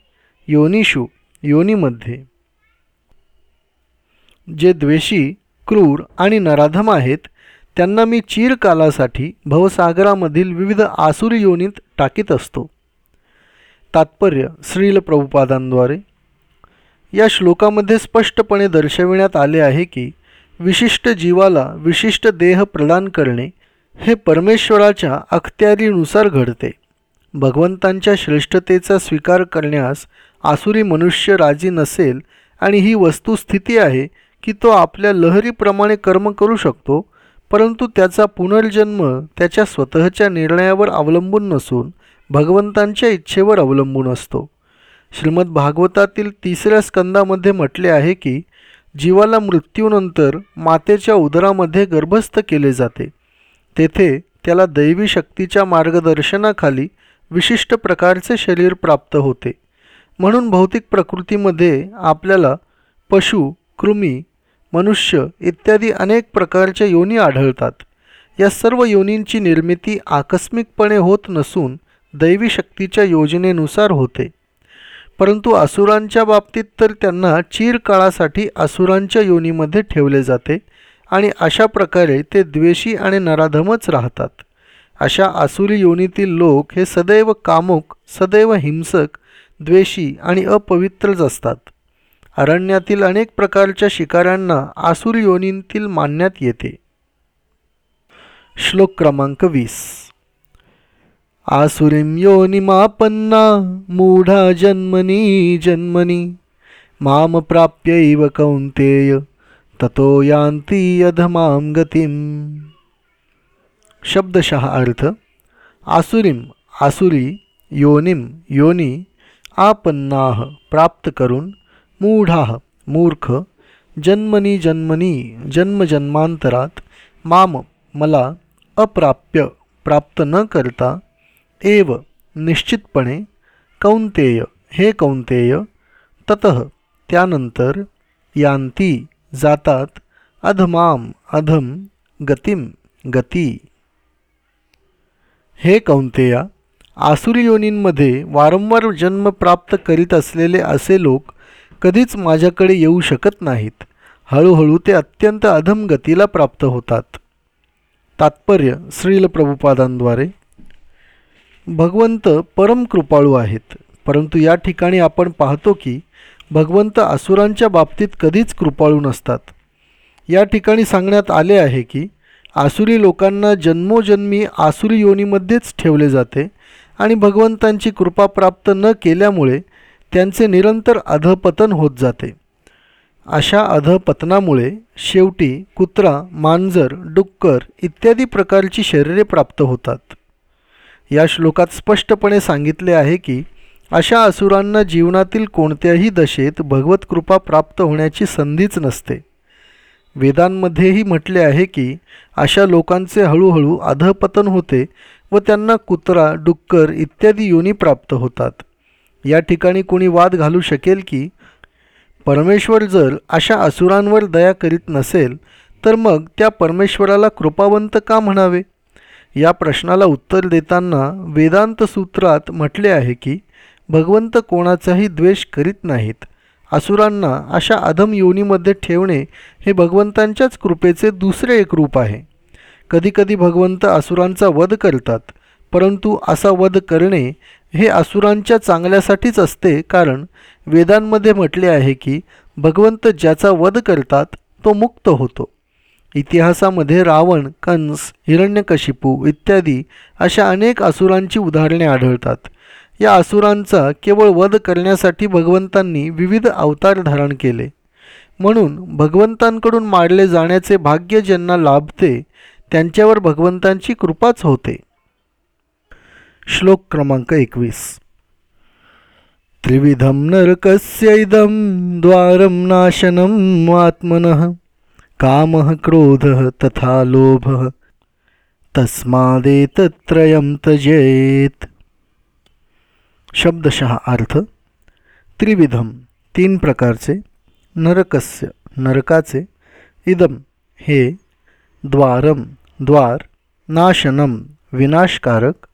योनिषु योनीमध्ये. जे द्वेषी क्रूर आणि नराधम आहेत त्यांना मी चिरकालासाठी भवसागरामधील विविध आसुरी योनीत टाकीत असतो. तात्पर्य श्रील प्रभुपादांद्वारे. या श्लोकामध्ये स्पष्टपणे दर्शविण्यात आले आहे की विशिष्ट जीवाला विशिष्ट देह प्रदान करणे हे परमेश्वराच्या अखत्यारीनुसार घडते. भगवंतांच्या श्रेष्ठतेचा स्वीकार करण्यास आसुरी मनुष्य राजी नसेल आणि ही वस्तुस्थिती आहे की तो आपल्या लहरीप्रमाणे कर्म करू शकतो परंतु त्याचा पुनर्जन्म त्याच्या स्वतःच्या निर्णयावर अवलंबून नसून भगवंतांच्या इच्छेवर अवलंबून असतो. श्रीमद भागवतातील तिसऱ्या स्कंदामध्ये म्हटले आहे की जीवाला मृत्यूनंतर मातेच्या उदरामध्ये गर्भस्थ केले जाते. तेथे त्याला दैवी शक्तीच्या मार्गदर्शनाखाली विशिष्ट प्रकारचे शरीर प्राप्त होते. म्हणून भौतिक प्रकृतीमध्ये आपल्याला पशु कृमी मनुष्य इत्यादी अनेक प्रकारच्या योनी आढळतात. या सर्व योनींची निर्मिती आकस्मिकपणे होत नसून दैवी शक्तीच्या योजनेनुसार होते. परंतु असुरांच्या बाबतीत तर त्यांना चिरकाळासाठी असुरांच्या योनीमध्ये ठेवले जाते आणि अशा प्रकारे ते द्वेषी आणि नराधमच राहतात. अशा आसुरी योनीतील लोक हे सदैव कामुक सदैव हिंसक द्वेषी आणि अपवित्रच असतात. अरण्यातील अनेक प्रकारच्या शिकाऱ्यांना आसुरी योनींतील मानण्यात येते. श्लोक क्रमांक वीस. आसुरीं योनिमापन्ना मूढा जन्मनी जन्मनी। माम प्राप्यैव कौंतेय ततो यान्ति अधमाम गतीम। शब्दशः अर्थ आसुरीम आसुरी योनिम योनी आपन्नाह प्राप्त करून मूढाह मूर्ख जन्मनी जन्मनी जन्मजन्मांतरात माम मला अप्राप्य प्राप्त न करता एव निश्चितपणे कौंतेय हे कौंतेय तत त्यानंतर यांती जातात अधमाम अधम गतिम गती. हे कौंतेया आसुरी योनींमध्ये वारंवार जन्म प्राप्त करीत असलेले असे लोक कधीच माझ्याकडे येऊ शकत नाहीत. हळूहळू ते अत्यंत अधम गतीला प्राप्त होतात. तात्पर्य श्रील प्रभुपादांद्वारे भगवंत परम कृपाळू आहेत. परंतु या ठिकाणी आपण पाहतो की भगवंत असुरांच्या बाबतीत कधीच कृपाळू नसतात. या ठिकाणी सांगण्यात आले आहे की आसुरी लोकांना जन्मोजन्मी आसुरी योनीमध्येच ठेवले जाते आणि भगवंतांची कृपा प्राप्त न केल्यामुळे त्यांचे निरंतर अधपतन होत जाते. अशा अधपतनामुळे शेवटी कुत्रा मांजर डुक्कर इत्यादी प्रकारची शरीरे प्राप्त होतात. या श्लोकात स्पष्टपणे सांगितले आहे की अशा असुरांना जीवनातील कोणत्याही दशेत भगवत कृपा प्राप्त होण्याची संधीच नसते. वेदांमध्येही म्हटले आहे की अशा लोकांचे हळूहळू अधपतन होते व त्यांना कुत्रा डुक्कर इत्यादी योनी प्राप्त होतात. या ठिकाणी कोणी वाद घालू शकेल की परमेश्वर जर अशा असुरांवर दया करीत नसेल तर मग त्या परमेश्वराला कृपावंत का म्हणावे? या प्रश्नाला उत्तर देताना वेदांत सूत्रात म्हटले आहे की भगवंत कोणाचाही द्वेष करीत नाहीत. असुरांना अशा अधम योनीमध्ये ठेवणे हे भगवंतांच्याच कृपेचे दुसरे एक रूप आहे. कधीकधी भगवंत असुरांचा वध करतात परंतु असा वध करणे हे असुरांच्या चांगल्यासाठीच असते कारण वेदांमध्ये म्हटले आहे की भगवंत ज्याचा वध करतात तो मुक्त होतो. इतिहासामध्ये रावण कंस हिरण्यकशिपू इत्यादी अशा अनेक असुरांची उदाहरणे आढळतात. या असुरांचा केवळ वध करण्यासाठी भगवंतांनी विविध अवतार धारण केले. म्हणून भगवंतांकडून मारले जाण्याचे भाग्य ज्यांना लाभते त्यांच्यावर भगवंतांची कृपाच होते. श्लोक क्रमांक एकवीस. त्रिविधम नरकस्य इदं द्वारम नाशनम आत्मनः कामः क्रोधः तथा लोभः। तस्मादेतत्रयं तजेत शब्दशः अर्थ त्रिविधम तीन प्रकारचे नरकस्य नरकाचे इदम हे द्वारम द्वार नाशनम विनाशकारक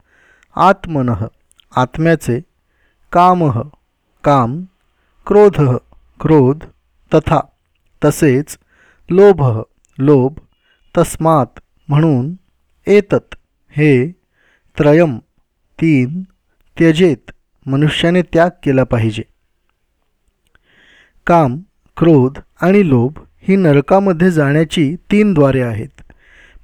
आत्मन आत्म्याचे काम काम क्रोध क्रोध तथा तसेच लोभ लोभ तस्मात म्हणून एतत. हे त्रयम तीन त्यजेत मनुष्याने त्याग केला पाहिजे. काम क्रोध आणि लोभ ही नरकामध्ये जाण्याची तीन द्वारे आहेत.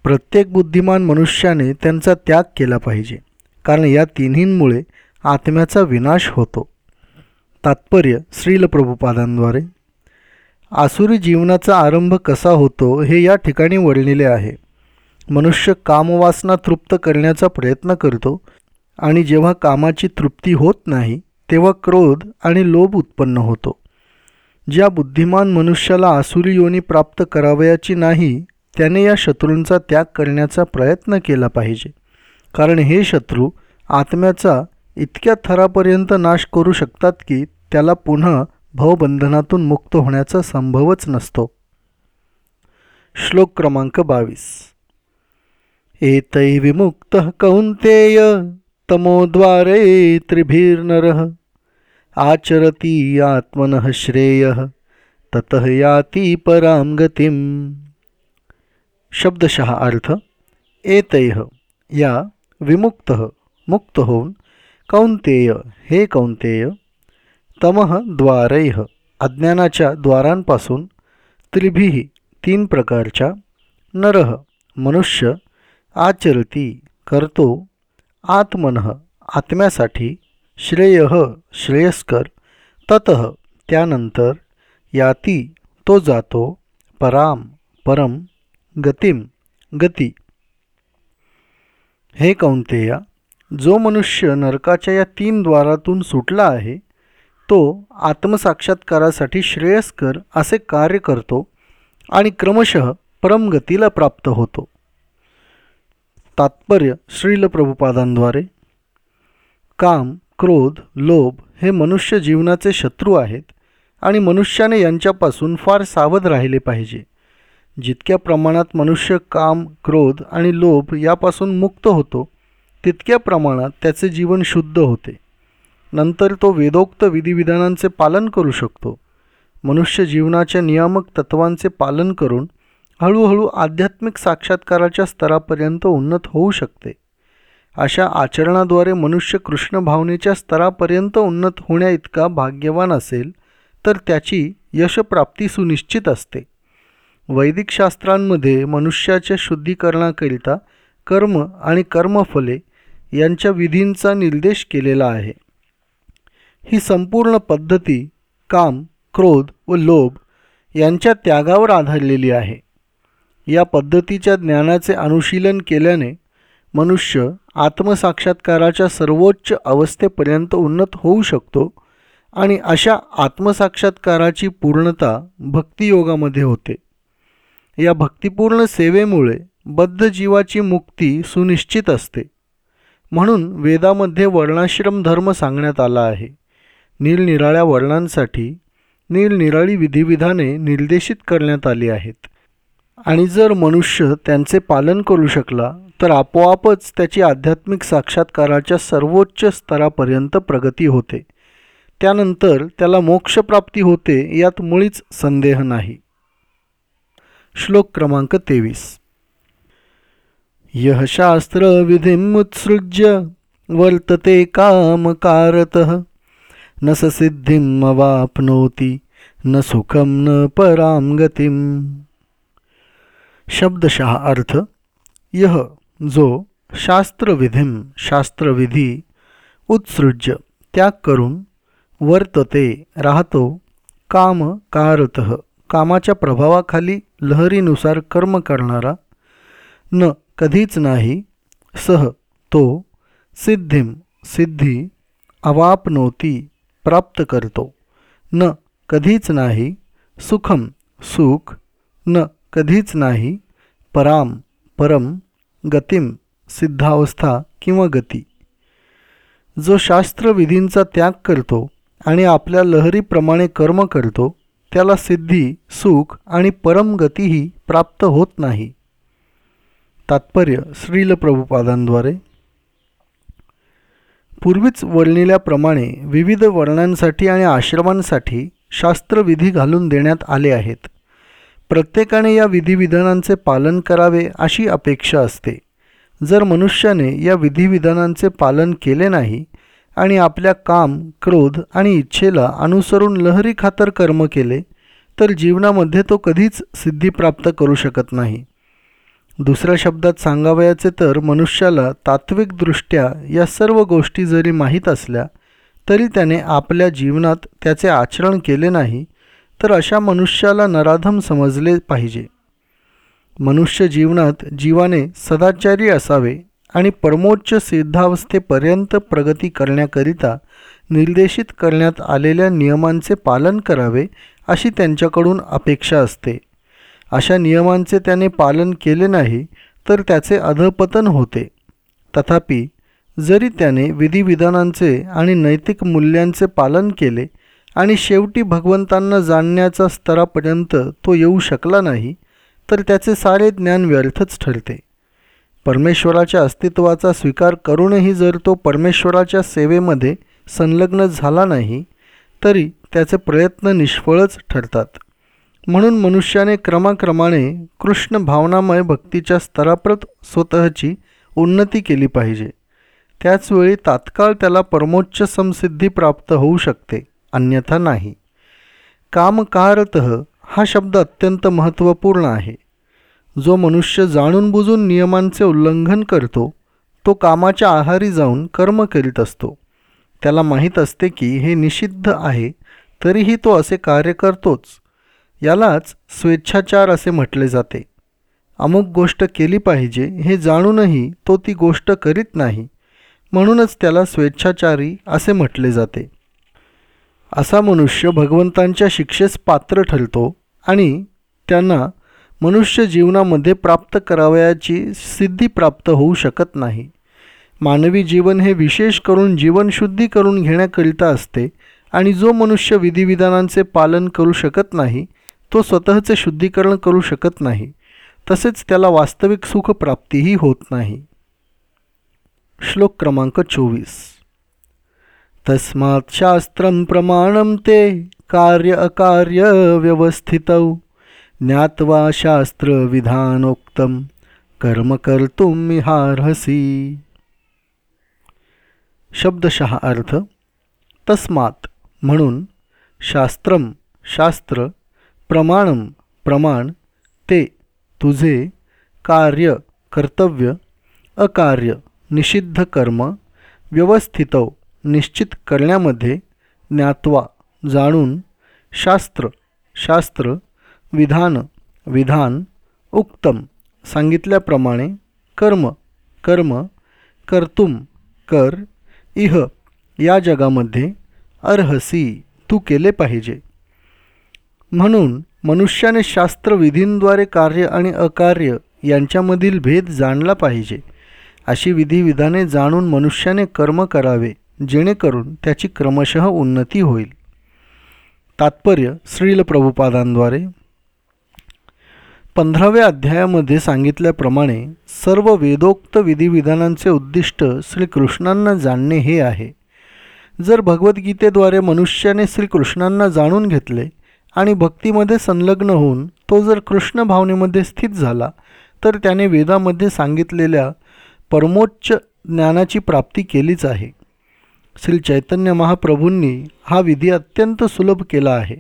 प्रत्येक बुद्धिमान मनुष्याने त्यांचा त्याग केला पाहिजे कारण या तिन्हींमुळे आत्म्याचा विनाश होतो. तात्पर्य श्रील प्रभुपादांद्वारे आसुरी जीवनाचा आरंभ कसा होतो हे या ठिकाणी वळलेले आहे. मनुष्य कामवासना तृप्त करण्याचा प्रयत्न करतो आणि जेव्हा कामाची तृप्ती होत नाही तेव्हा क्रोध आणि लोभ उत्पन्न होतो. ज्या बुद्धिमान मनुष्याला आसुरी योनी प्राप्त करावयाची नाही त्याने या शत्रूंचा त्याग करण्याचा प्रयत्न केला पाहिजे. कारण हे शत्रू आत्म्याचा इतक्या थरापर्यंत नाश करू शकतात की त्याला पुन्हा भवबंधनातून मुक्त होण्याचा संभवच नसतो. श्लोक क्रमांक बावीस. एतै विमुक्त कौंतेय तमोद्वारे त्रिभिर्नर आचरती आत्मन श्रेय तत याती पराम गतीम। शब्दशः अर्थ एतय या विमुक्त मुक्त होऊन कौंतेय हे कौंतेय तमः द्वारैह अज्ञानाच्या द्वारांपासून त्रिभी तीन प्रकारच्या नरह मनुष्य आचरती करतो आत्मन आत्म्यासाठी श्रेय श्रेयस्कर तत त्यानंतर याती तो जातो पराम परम गतिम गती। हे कौंतेया जो मनुष्य नरकाच्या या तीन द्वारातून सुटला आहे तो आत्मसाक्षात्कारासाठी श्रेयस्कर असे कार्य करतो आणि क्रमशः परमगतीला प्राप्त होतो. तात्पर्य श्रील प्रभुपादांद्वारे. काम क्रोध लोभ हे मनुष्य जीवनाचे शत्रू आहेत आणि मनुष्याने यांच्यापासून फार सावध राहिले पाहिजे. जितक्या प्रमाणात मनुष्य काम क्रोध आणि लोभ यापासून मुक्त होतो तितक्या प्रमाणात त्याचे जीवन शुद्ध होते. नंतर तो वेदोक्त विधिविधानांचे पालन करू शकतो. मनुष्य जीवनाच्या नियामक तत्वांचे पालन करून हळूहळू आध्यात्मिक साक्षात्काराच्या स्तरापर्यंत उन्नत होऊ शकते. अशा आचरणाद्वारे मनुष्य कृष्ण भावनेच्या स्तरापर्यंत उन्नत होण्याइतका भाग्यवान असेल तर त्याची यशप्राप्ती सुनिश्चित असते. वैदिक शास्त्रांमध्ये मनुष्याच्या शुद्धीकरणाकरिता कर्म आणि कर्मफले यांच्या विधींचा निर्देश केलेला आहे. ही संपूर्ण पद्धती काम क्रोध व लोभ यांच्या त्यागावर आधारलेली आहे. या पद्धतीच्या ज्ञानाचे अनुशीलन केल्याने मनुष्य आत्मसाक्षात्काराच्या सर्वोच्च अवस्थेपर्यंत उन्नत होऊ शकतो आणि अशा आत्मसाक्षात्काराची पूर्णता भक्तियोगामध्ये होते. या भक्तिपूर्ण सेवेमुळे बद्ध जीवाची मुक्ती सुनिश्चित असते. म्हणून वेदामध्ये वर्णाश्रम धर्म सांगण्यात आला आहे. निरनिराळ्या वर्णांसाठी निरनिराळी विधिविधाने निर्देशित करण्यात आली आहेत. आणि जर मनुष्य त्यांचे पालन करू शकला तर आपोआपच त्याची आध्यात्मिक साक्षात्काराच्या सर्वोच्च स्तरापर्यंत प्रगती होते. त्यानंतर त्याला मोक्षप्राप्ती होते यात मुळीच संदेह नाही. श्लोक क्रमांक तेवीस. यह शास्त्रविधिमुत्सृज्य वर्तते कामकारतः न स सिद्धिमवाप्नोति न सुखम न पराम गतीम शब्दशः अर्थ यह जो शास्त्रविधीम शास्त्रविधी उत्सृज्य त्याग करून वर्तते राहतो काम कारत कामाच्या प्रभावाखाली लहरीनुसार कर्म करणारा न कधीच नाही सह तो सिद्धिम सिद्धी अवापनोती। प्राप्त करतो. न कधीच नाही सुखम सुख. न कधीच नाही पराम परम गतिम सिद्धावस्था किंवा गती. जो शास्त्रविधींचा त्याग करतो आणि आपल्या लहरीप्रमाणे कर्म करतो त्याला सिद्धी सुख आणि परम गतीही प्राप्त होत नाही. तात्पर्य श्रील प्रभुपादांद्वारे पूर्वीच वर्णिल्याप्रमाणे विविध वर्णांसाठी आणि आश्रमांसाठी शास्त्रविधी घालून देण्यात आले आहेत. प्रत्येकाने या विधिविधानांचे पालन करावे अशी अपेक्षा असते. जर मनुष्याने या विधिविधानांचे पालन केले नाही आणि आपल्या काम क्रोध आणि इच्छेला अनुसरून लहरी खातर कर्म केले तर जीवनामध्ये तो कधीच सिद्धी प्राप्त करू शकत नाही. दुसऱ्या शब्दात सांगावयाचे तर मनुष्याला तात्विकदृष्ट्या या सर्व गोष्टी जरी माहीत असल्या तरी त्याने आपल्या जीवनात त्याचे आचरण केले नाही तर अशा मनुष्याला नराधम समजले पाहिजे. मनुष्य जीवनात जीवाने सदाचारी असावे आणि परमोच्च सिद्धावस्थेपर्यंत प्रगती करण्याकरिता निर्देशित करण्यात आलेल्या नियमांचे पालन करावे अशी त्यांच्याकडून अपेक्षा असते. अशा नियमांचे त्याने पालन केले नाही तर त्याचे अधपतन होते. तथापि जरी त्याने विधिविधानांचे आणि नैतिक मूल्यांचे पालन केले आणि शेवटी भगवंतांना जाणण्याच्या स्तरापर्यंत तो येऊ शकला नाही तर त्याचे सारे ज्ञान व्यर्थच ठरते. परमेश्वराच्या अस्तित्वाचा स्वीकार करूनही जर तो परमेश्वराच्या सेवेमध्ये संलग्न झाला नाही तरी त्याचे प्रयत्न निष्फळच ठरतात. म्हणून मनुष्याने क्रमाक्रमाने कृष्ण भावनामय भक्तीच्या स्तराप्रत स्वतःची उन्नती केली पाहिजे. त्याचवेळी तात्काळ त्याला परमोच्च समसिद्धी प्राप्त होऊ शकते अन्यथा नाही. कामकारत हा शब्द अत्यंत महत्त्वपूर्ण आहे. जो मनुष्य जाणून बुजून नियमांचे उल्लंघन करतो तो कामाच्या आहारी जाऊन कर्म करीत असतो. त्याला माहीत असते की हे निषिद्ध आहे तरीही तो असे कार्य करतोच. यालाच स्वेच्छाचार असे म्हटले जाते. अमुक गोष्ट केली पाहिजे हे जाणूनही तो ती गोष्ट करीत नाही म्हणूनच त्याला स्वेच्छाचारी असे म्हटले जाते. असा मनुष्य भगवंतांच्या शिक्षेस पात्र ठरतो आणि त्यांना मनुष्य जीवनामध्ये प्राप्त करावयाची सिद्धी प्राप्त होऊ शकत नाही. मानवी जीवन हे विशेष करून जीवनशुद्धी करून घेण्याकरिता असते आणि जो मनुष्य विधिविधानांचे पालन करू शकत नाही तो स्वतःचे शुद्धीकरण करू शकत नाही तसेच त्याला वास्तविक सुखप्राप्तीही होत नाही. श्लोक क्रमांक चोवीस. तस्मात् शास्त्रं प्रमाणं ते कार्य अकार्य व्यवस्थितौ ज्ञात्वा शास्त्रविधानोक्तं कर्म कर्तुम् इहार्हसि। शब्दशः अर्थ तस्मात म्हणून शास्त्रम शास्त्र प्रमाणम प्रमाण ते तुझे कार्य कर्तव्य अकार्य निषिद्ध कर्म व्यवस्थितव निश्चित करण्यामध्ये ज्ञात्वा जाणून शास्त्र शास्त्र विधान विधान उक्तम सांगितल्याप्रमाणे कर्म कर्म कर्तुम कर इह या जगामध्ये अर्हसी तू केले पाहिजे. म्हणून मनुष्याने शास्त्रविधींद्वारे कार्य आणि अकार्य यांच्यामधील भेद जाणला पाहिजे. अशी विधिविधाने जाणून मनुष्याने कर्म करावे जेणेकरून त्याची क्रमशः उन्नती होईल. तात्पर्य श्रील प्रभुपादांद्वारे. पंधराव्या अध्यायामध्ये सांगितल्याप्रमाणे सर्व वेदोक्त विधिविधानांचे उद्दिष्ट श्रीकृष्णांना जाणणे हे आहे. जर भगवद्गीतेद्वारे मनुष्याने श्रीकृष्णांना जाणून घेतले आणि भक्तीमध्ये संलग्न होऊन तो जर कृष्ण भावनेमध्ये स्थित झाला तर त्याने वेदामध्ये सांगितलेल्या परमोच्च ज्ञानाची प्राप्ती केलीच आहे. श्री चैतन्य महाप्रभूंनी हा विधी अत्यंत सुलभ केला आहे.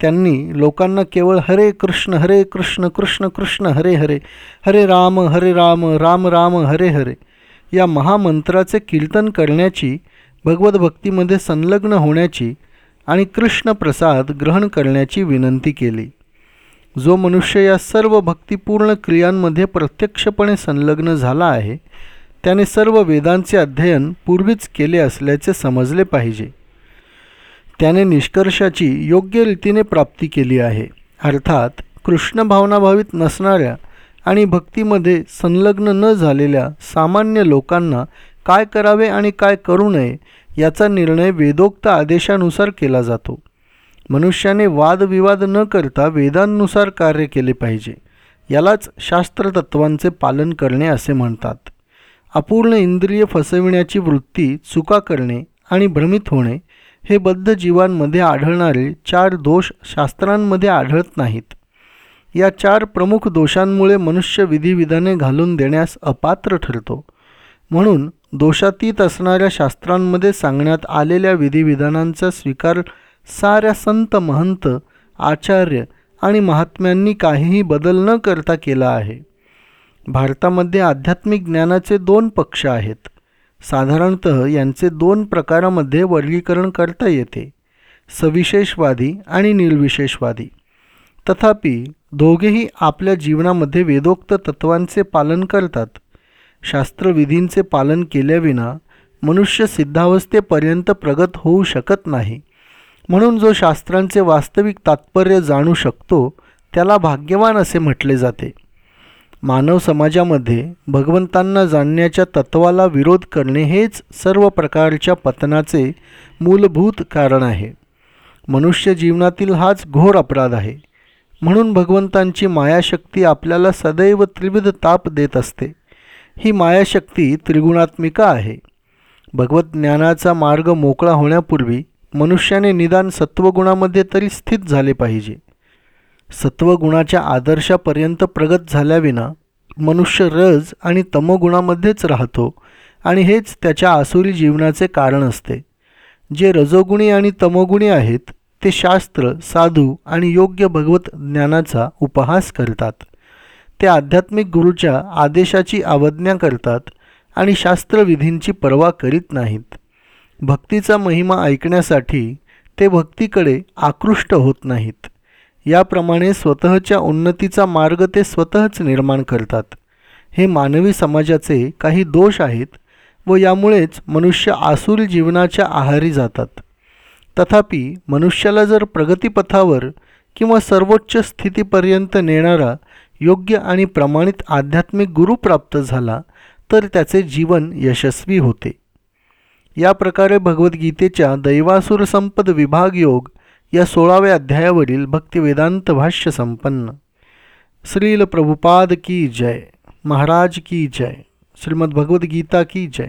त्यांनी लोकांना केवळ हरे कृष्ण हरे कृष्ण कृष्ण कृष्ण हरे हरे हरे राम हरे राम राम राम हरे हरे या महामंत्राचे कीर्तन करण्याची भगवद्भक्तीमध्ये संलग्न होण्याची आणि कृष्ण प्रसाद ग्रहण करण्याची विनंती केली. जो मनुष्य या सर्व भक्तिपूर्ण क्रियांमध्ये प्रत्यक्षपणे संलग्न झाला आहे त्याने सर्व वेदांचे अध्ययन पूर्वीच केले असल्याचे समजले पाहिजे. त्याने निष्कर्षाची योग्य रीतीने प्राप्ती केली आहे. अर्थात कृष्ण भावनाभावित नसणाऱ्या आणि भक्तीमध्ये संलग्न न झालेल्या सामान्य लोकांना काय करावे आणि काय करू नये याचा निर्णय वेदोक्त आदेशानुसार केला जातो. मनुष्याने वादविवाद न करता वेदांनुसार कार्य केले पाहिजे. यालाच शास्त्रतत्वांचे पालन करणे असे म्हणतात. अपूर्ण इंद्रिय फसविण्याची वृत्ती चुका करणे आणि भ्रमित होणे हे बद्ध जीवांमध्ये आढळणारे चार दोष शास्त्रांमध्ये आढळत नाहीत. या चार प्रमुख दोषांमुळे मनुष्य विधिविधाने घालून देण्यास अपात्र ठरतो. म्हणून दोषातीत असणाऱ्या शास्त्रांमध्ये सांगण्यात आलेल्या विधिविधानांचा स्वीकार साऱ्या संत महंत आचार्य आणि महात्म्यांनी काहीही बदल न करता केला आहे. भारतामध्ये आध्यात्मिक ज्ञानाचे दोन पक्ष आहेत. साधारणत यांचे दोन प्रकारामध्ये वर्गीकरण करता येते सविशेषवादी आणि निर्विशेषवादी. तथापि दोघेही आपल्या जीवनामध्ये वेदोक्त तत्वांचे पालन करतात. शास्त्रविधींचे पालन केल्याविना मनुष्य सिद्धावस्थेपर्यंत प्रगत होऊ शकत नाही. म्हणून जो शास्त्रांचे वास्तविक तात्पर्य जाणू शकतो त्याला भाग्यवान असे म्हटले जाते. मानव समाजामध्ये भगवंतांना जाणण्याच्या तत्वाला विरोध करणे हेच सर्व प्रकारच्या पतनाचे मूलभूत कारण आहे. मनुष्य जीवनातील हाच घोर अपराध आहे. म्हणून भगवंतांची मायाशक्ती आपल्याला सदैव त्रिविध ताप देत असते. ही मायाशक्ती त्रिगुणात्मिका आहे. भगवत ज्ञानाचा मार्ग मोकळा होण्यापूर्वी मनुष्याने निदान सत्वगुणामध्ये तरी स्थित झाले पाहिजे. सत्वगुणाच्या आदर्शापर्यंत प्रगत झाल्याविना मनुष्य रज आणि तमोगुणामध्येच राहतो आणि हेच त्याच्या आसुरी जीवनाचे कारण असते. जे रजोगुणी आणि तमोगुणी आहेत ते शास्त्र साधू आणि योग्य भगवत ज्ञानाचा उपहास करतात. ते आध्यात्मिक गुरूच्या आदेशाची अवज्ञा करतात आणि शास्त्रविधींची पर्वा करीत नाहीत. भक्तीचा महिमा ऐकण्यासाठी ते भक्तीकडे आकृष्ट होत नाहीत. याप्रमाणे स्वतःच्या उन्नतीचा मार्ग ते स्वतःच निर्माण करतात. हे मानवी समाजाचे काही दोष आहेत व यामुळेच मनुष्य आसुरी जीवनाच्या आहारी जातात. तथापि मनुष्याला जर प्रगतीपथावर किंवा सर्वोच्च स्थितीपर्यंत नेणारा योग्य आणि प्रमाणित आध्यात्मिक गुरु प्राप्त झाला तर त्याचे जीवन यशस्वी होते. या प्रकारे भगवद्गीतेच्या दैवासुर संपद विभाग योग या सोळाव्या अध्यायावरील भक्तिवेदांत भाष्य संपन्न. श्रील प्रभुपाद की जय महाराज की जय श्रीमद्भगवद्गीता की जय.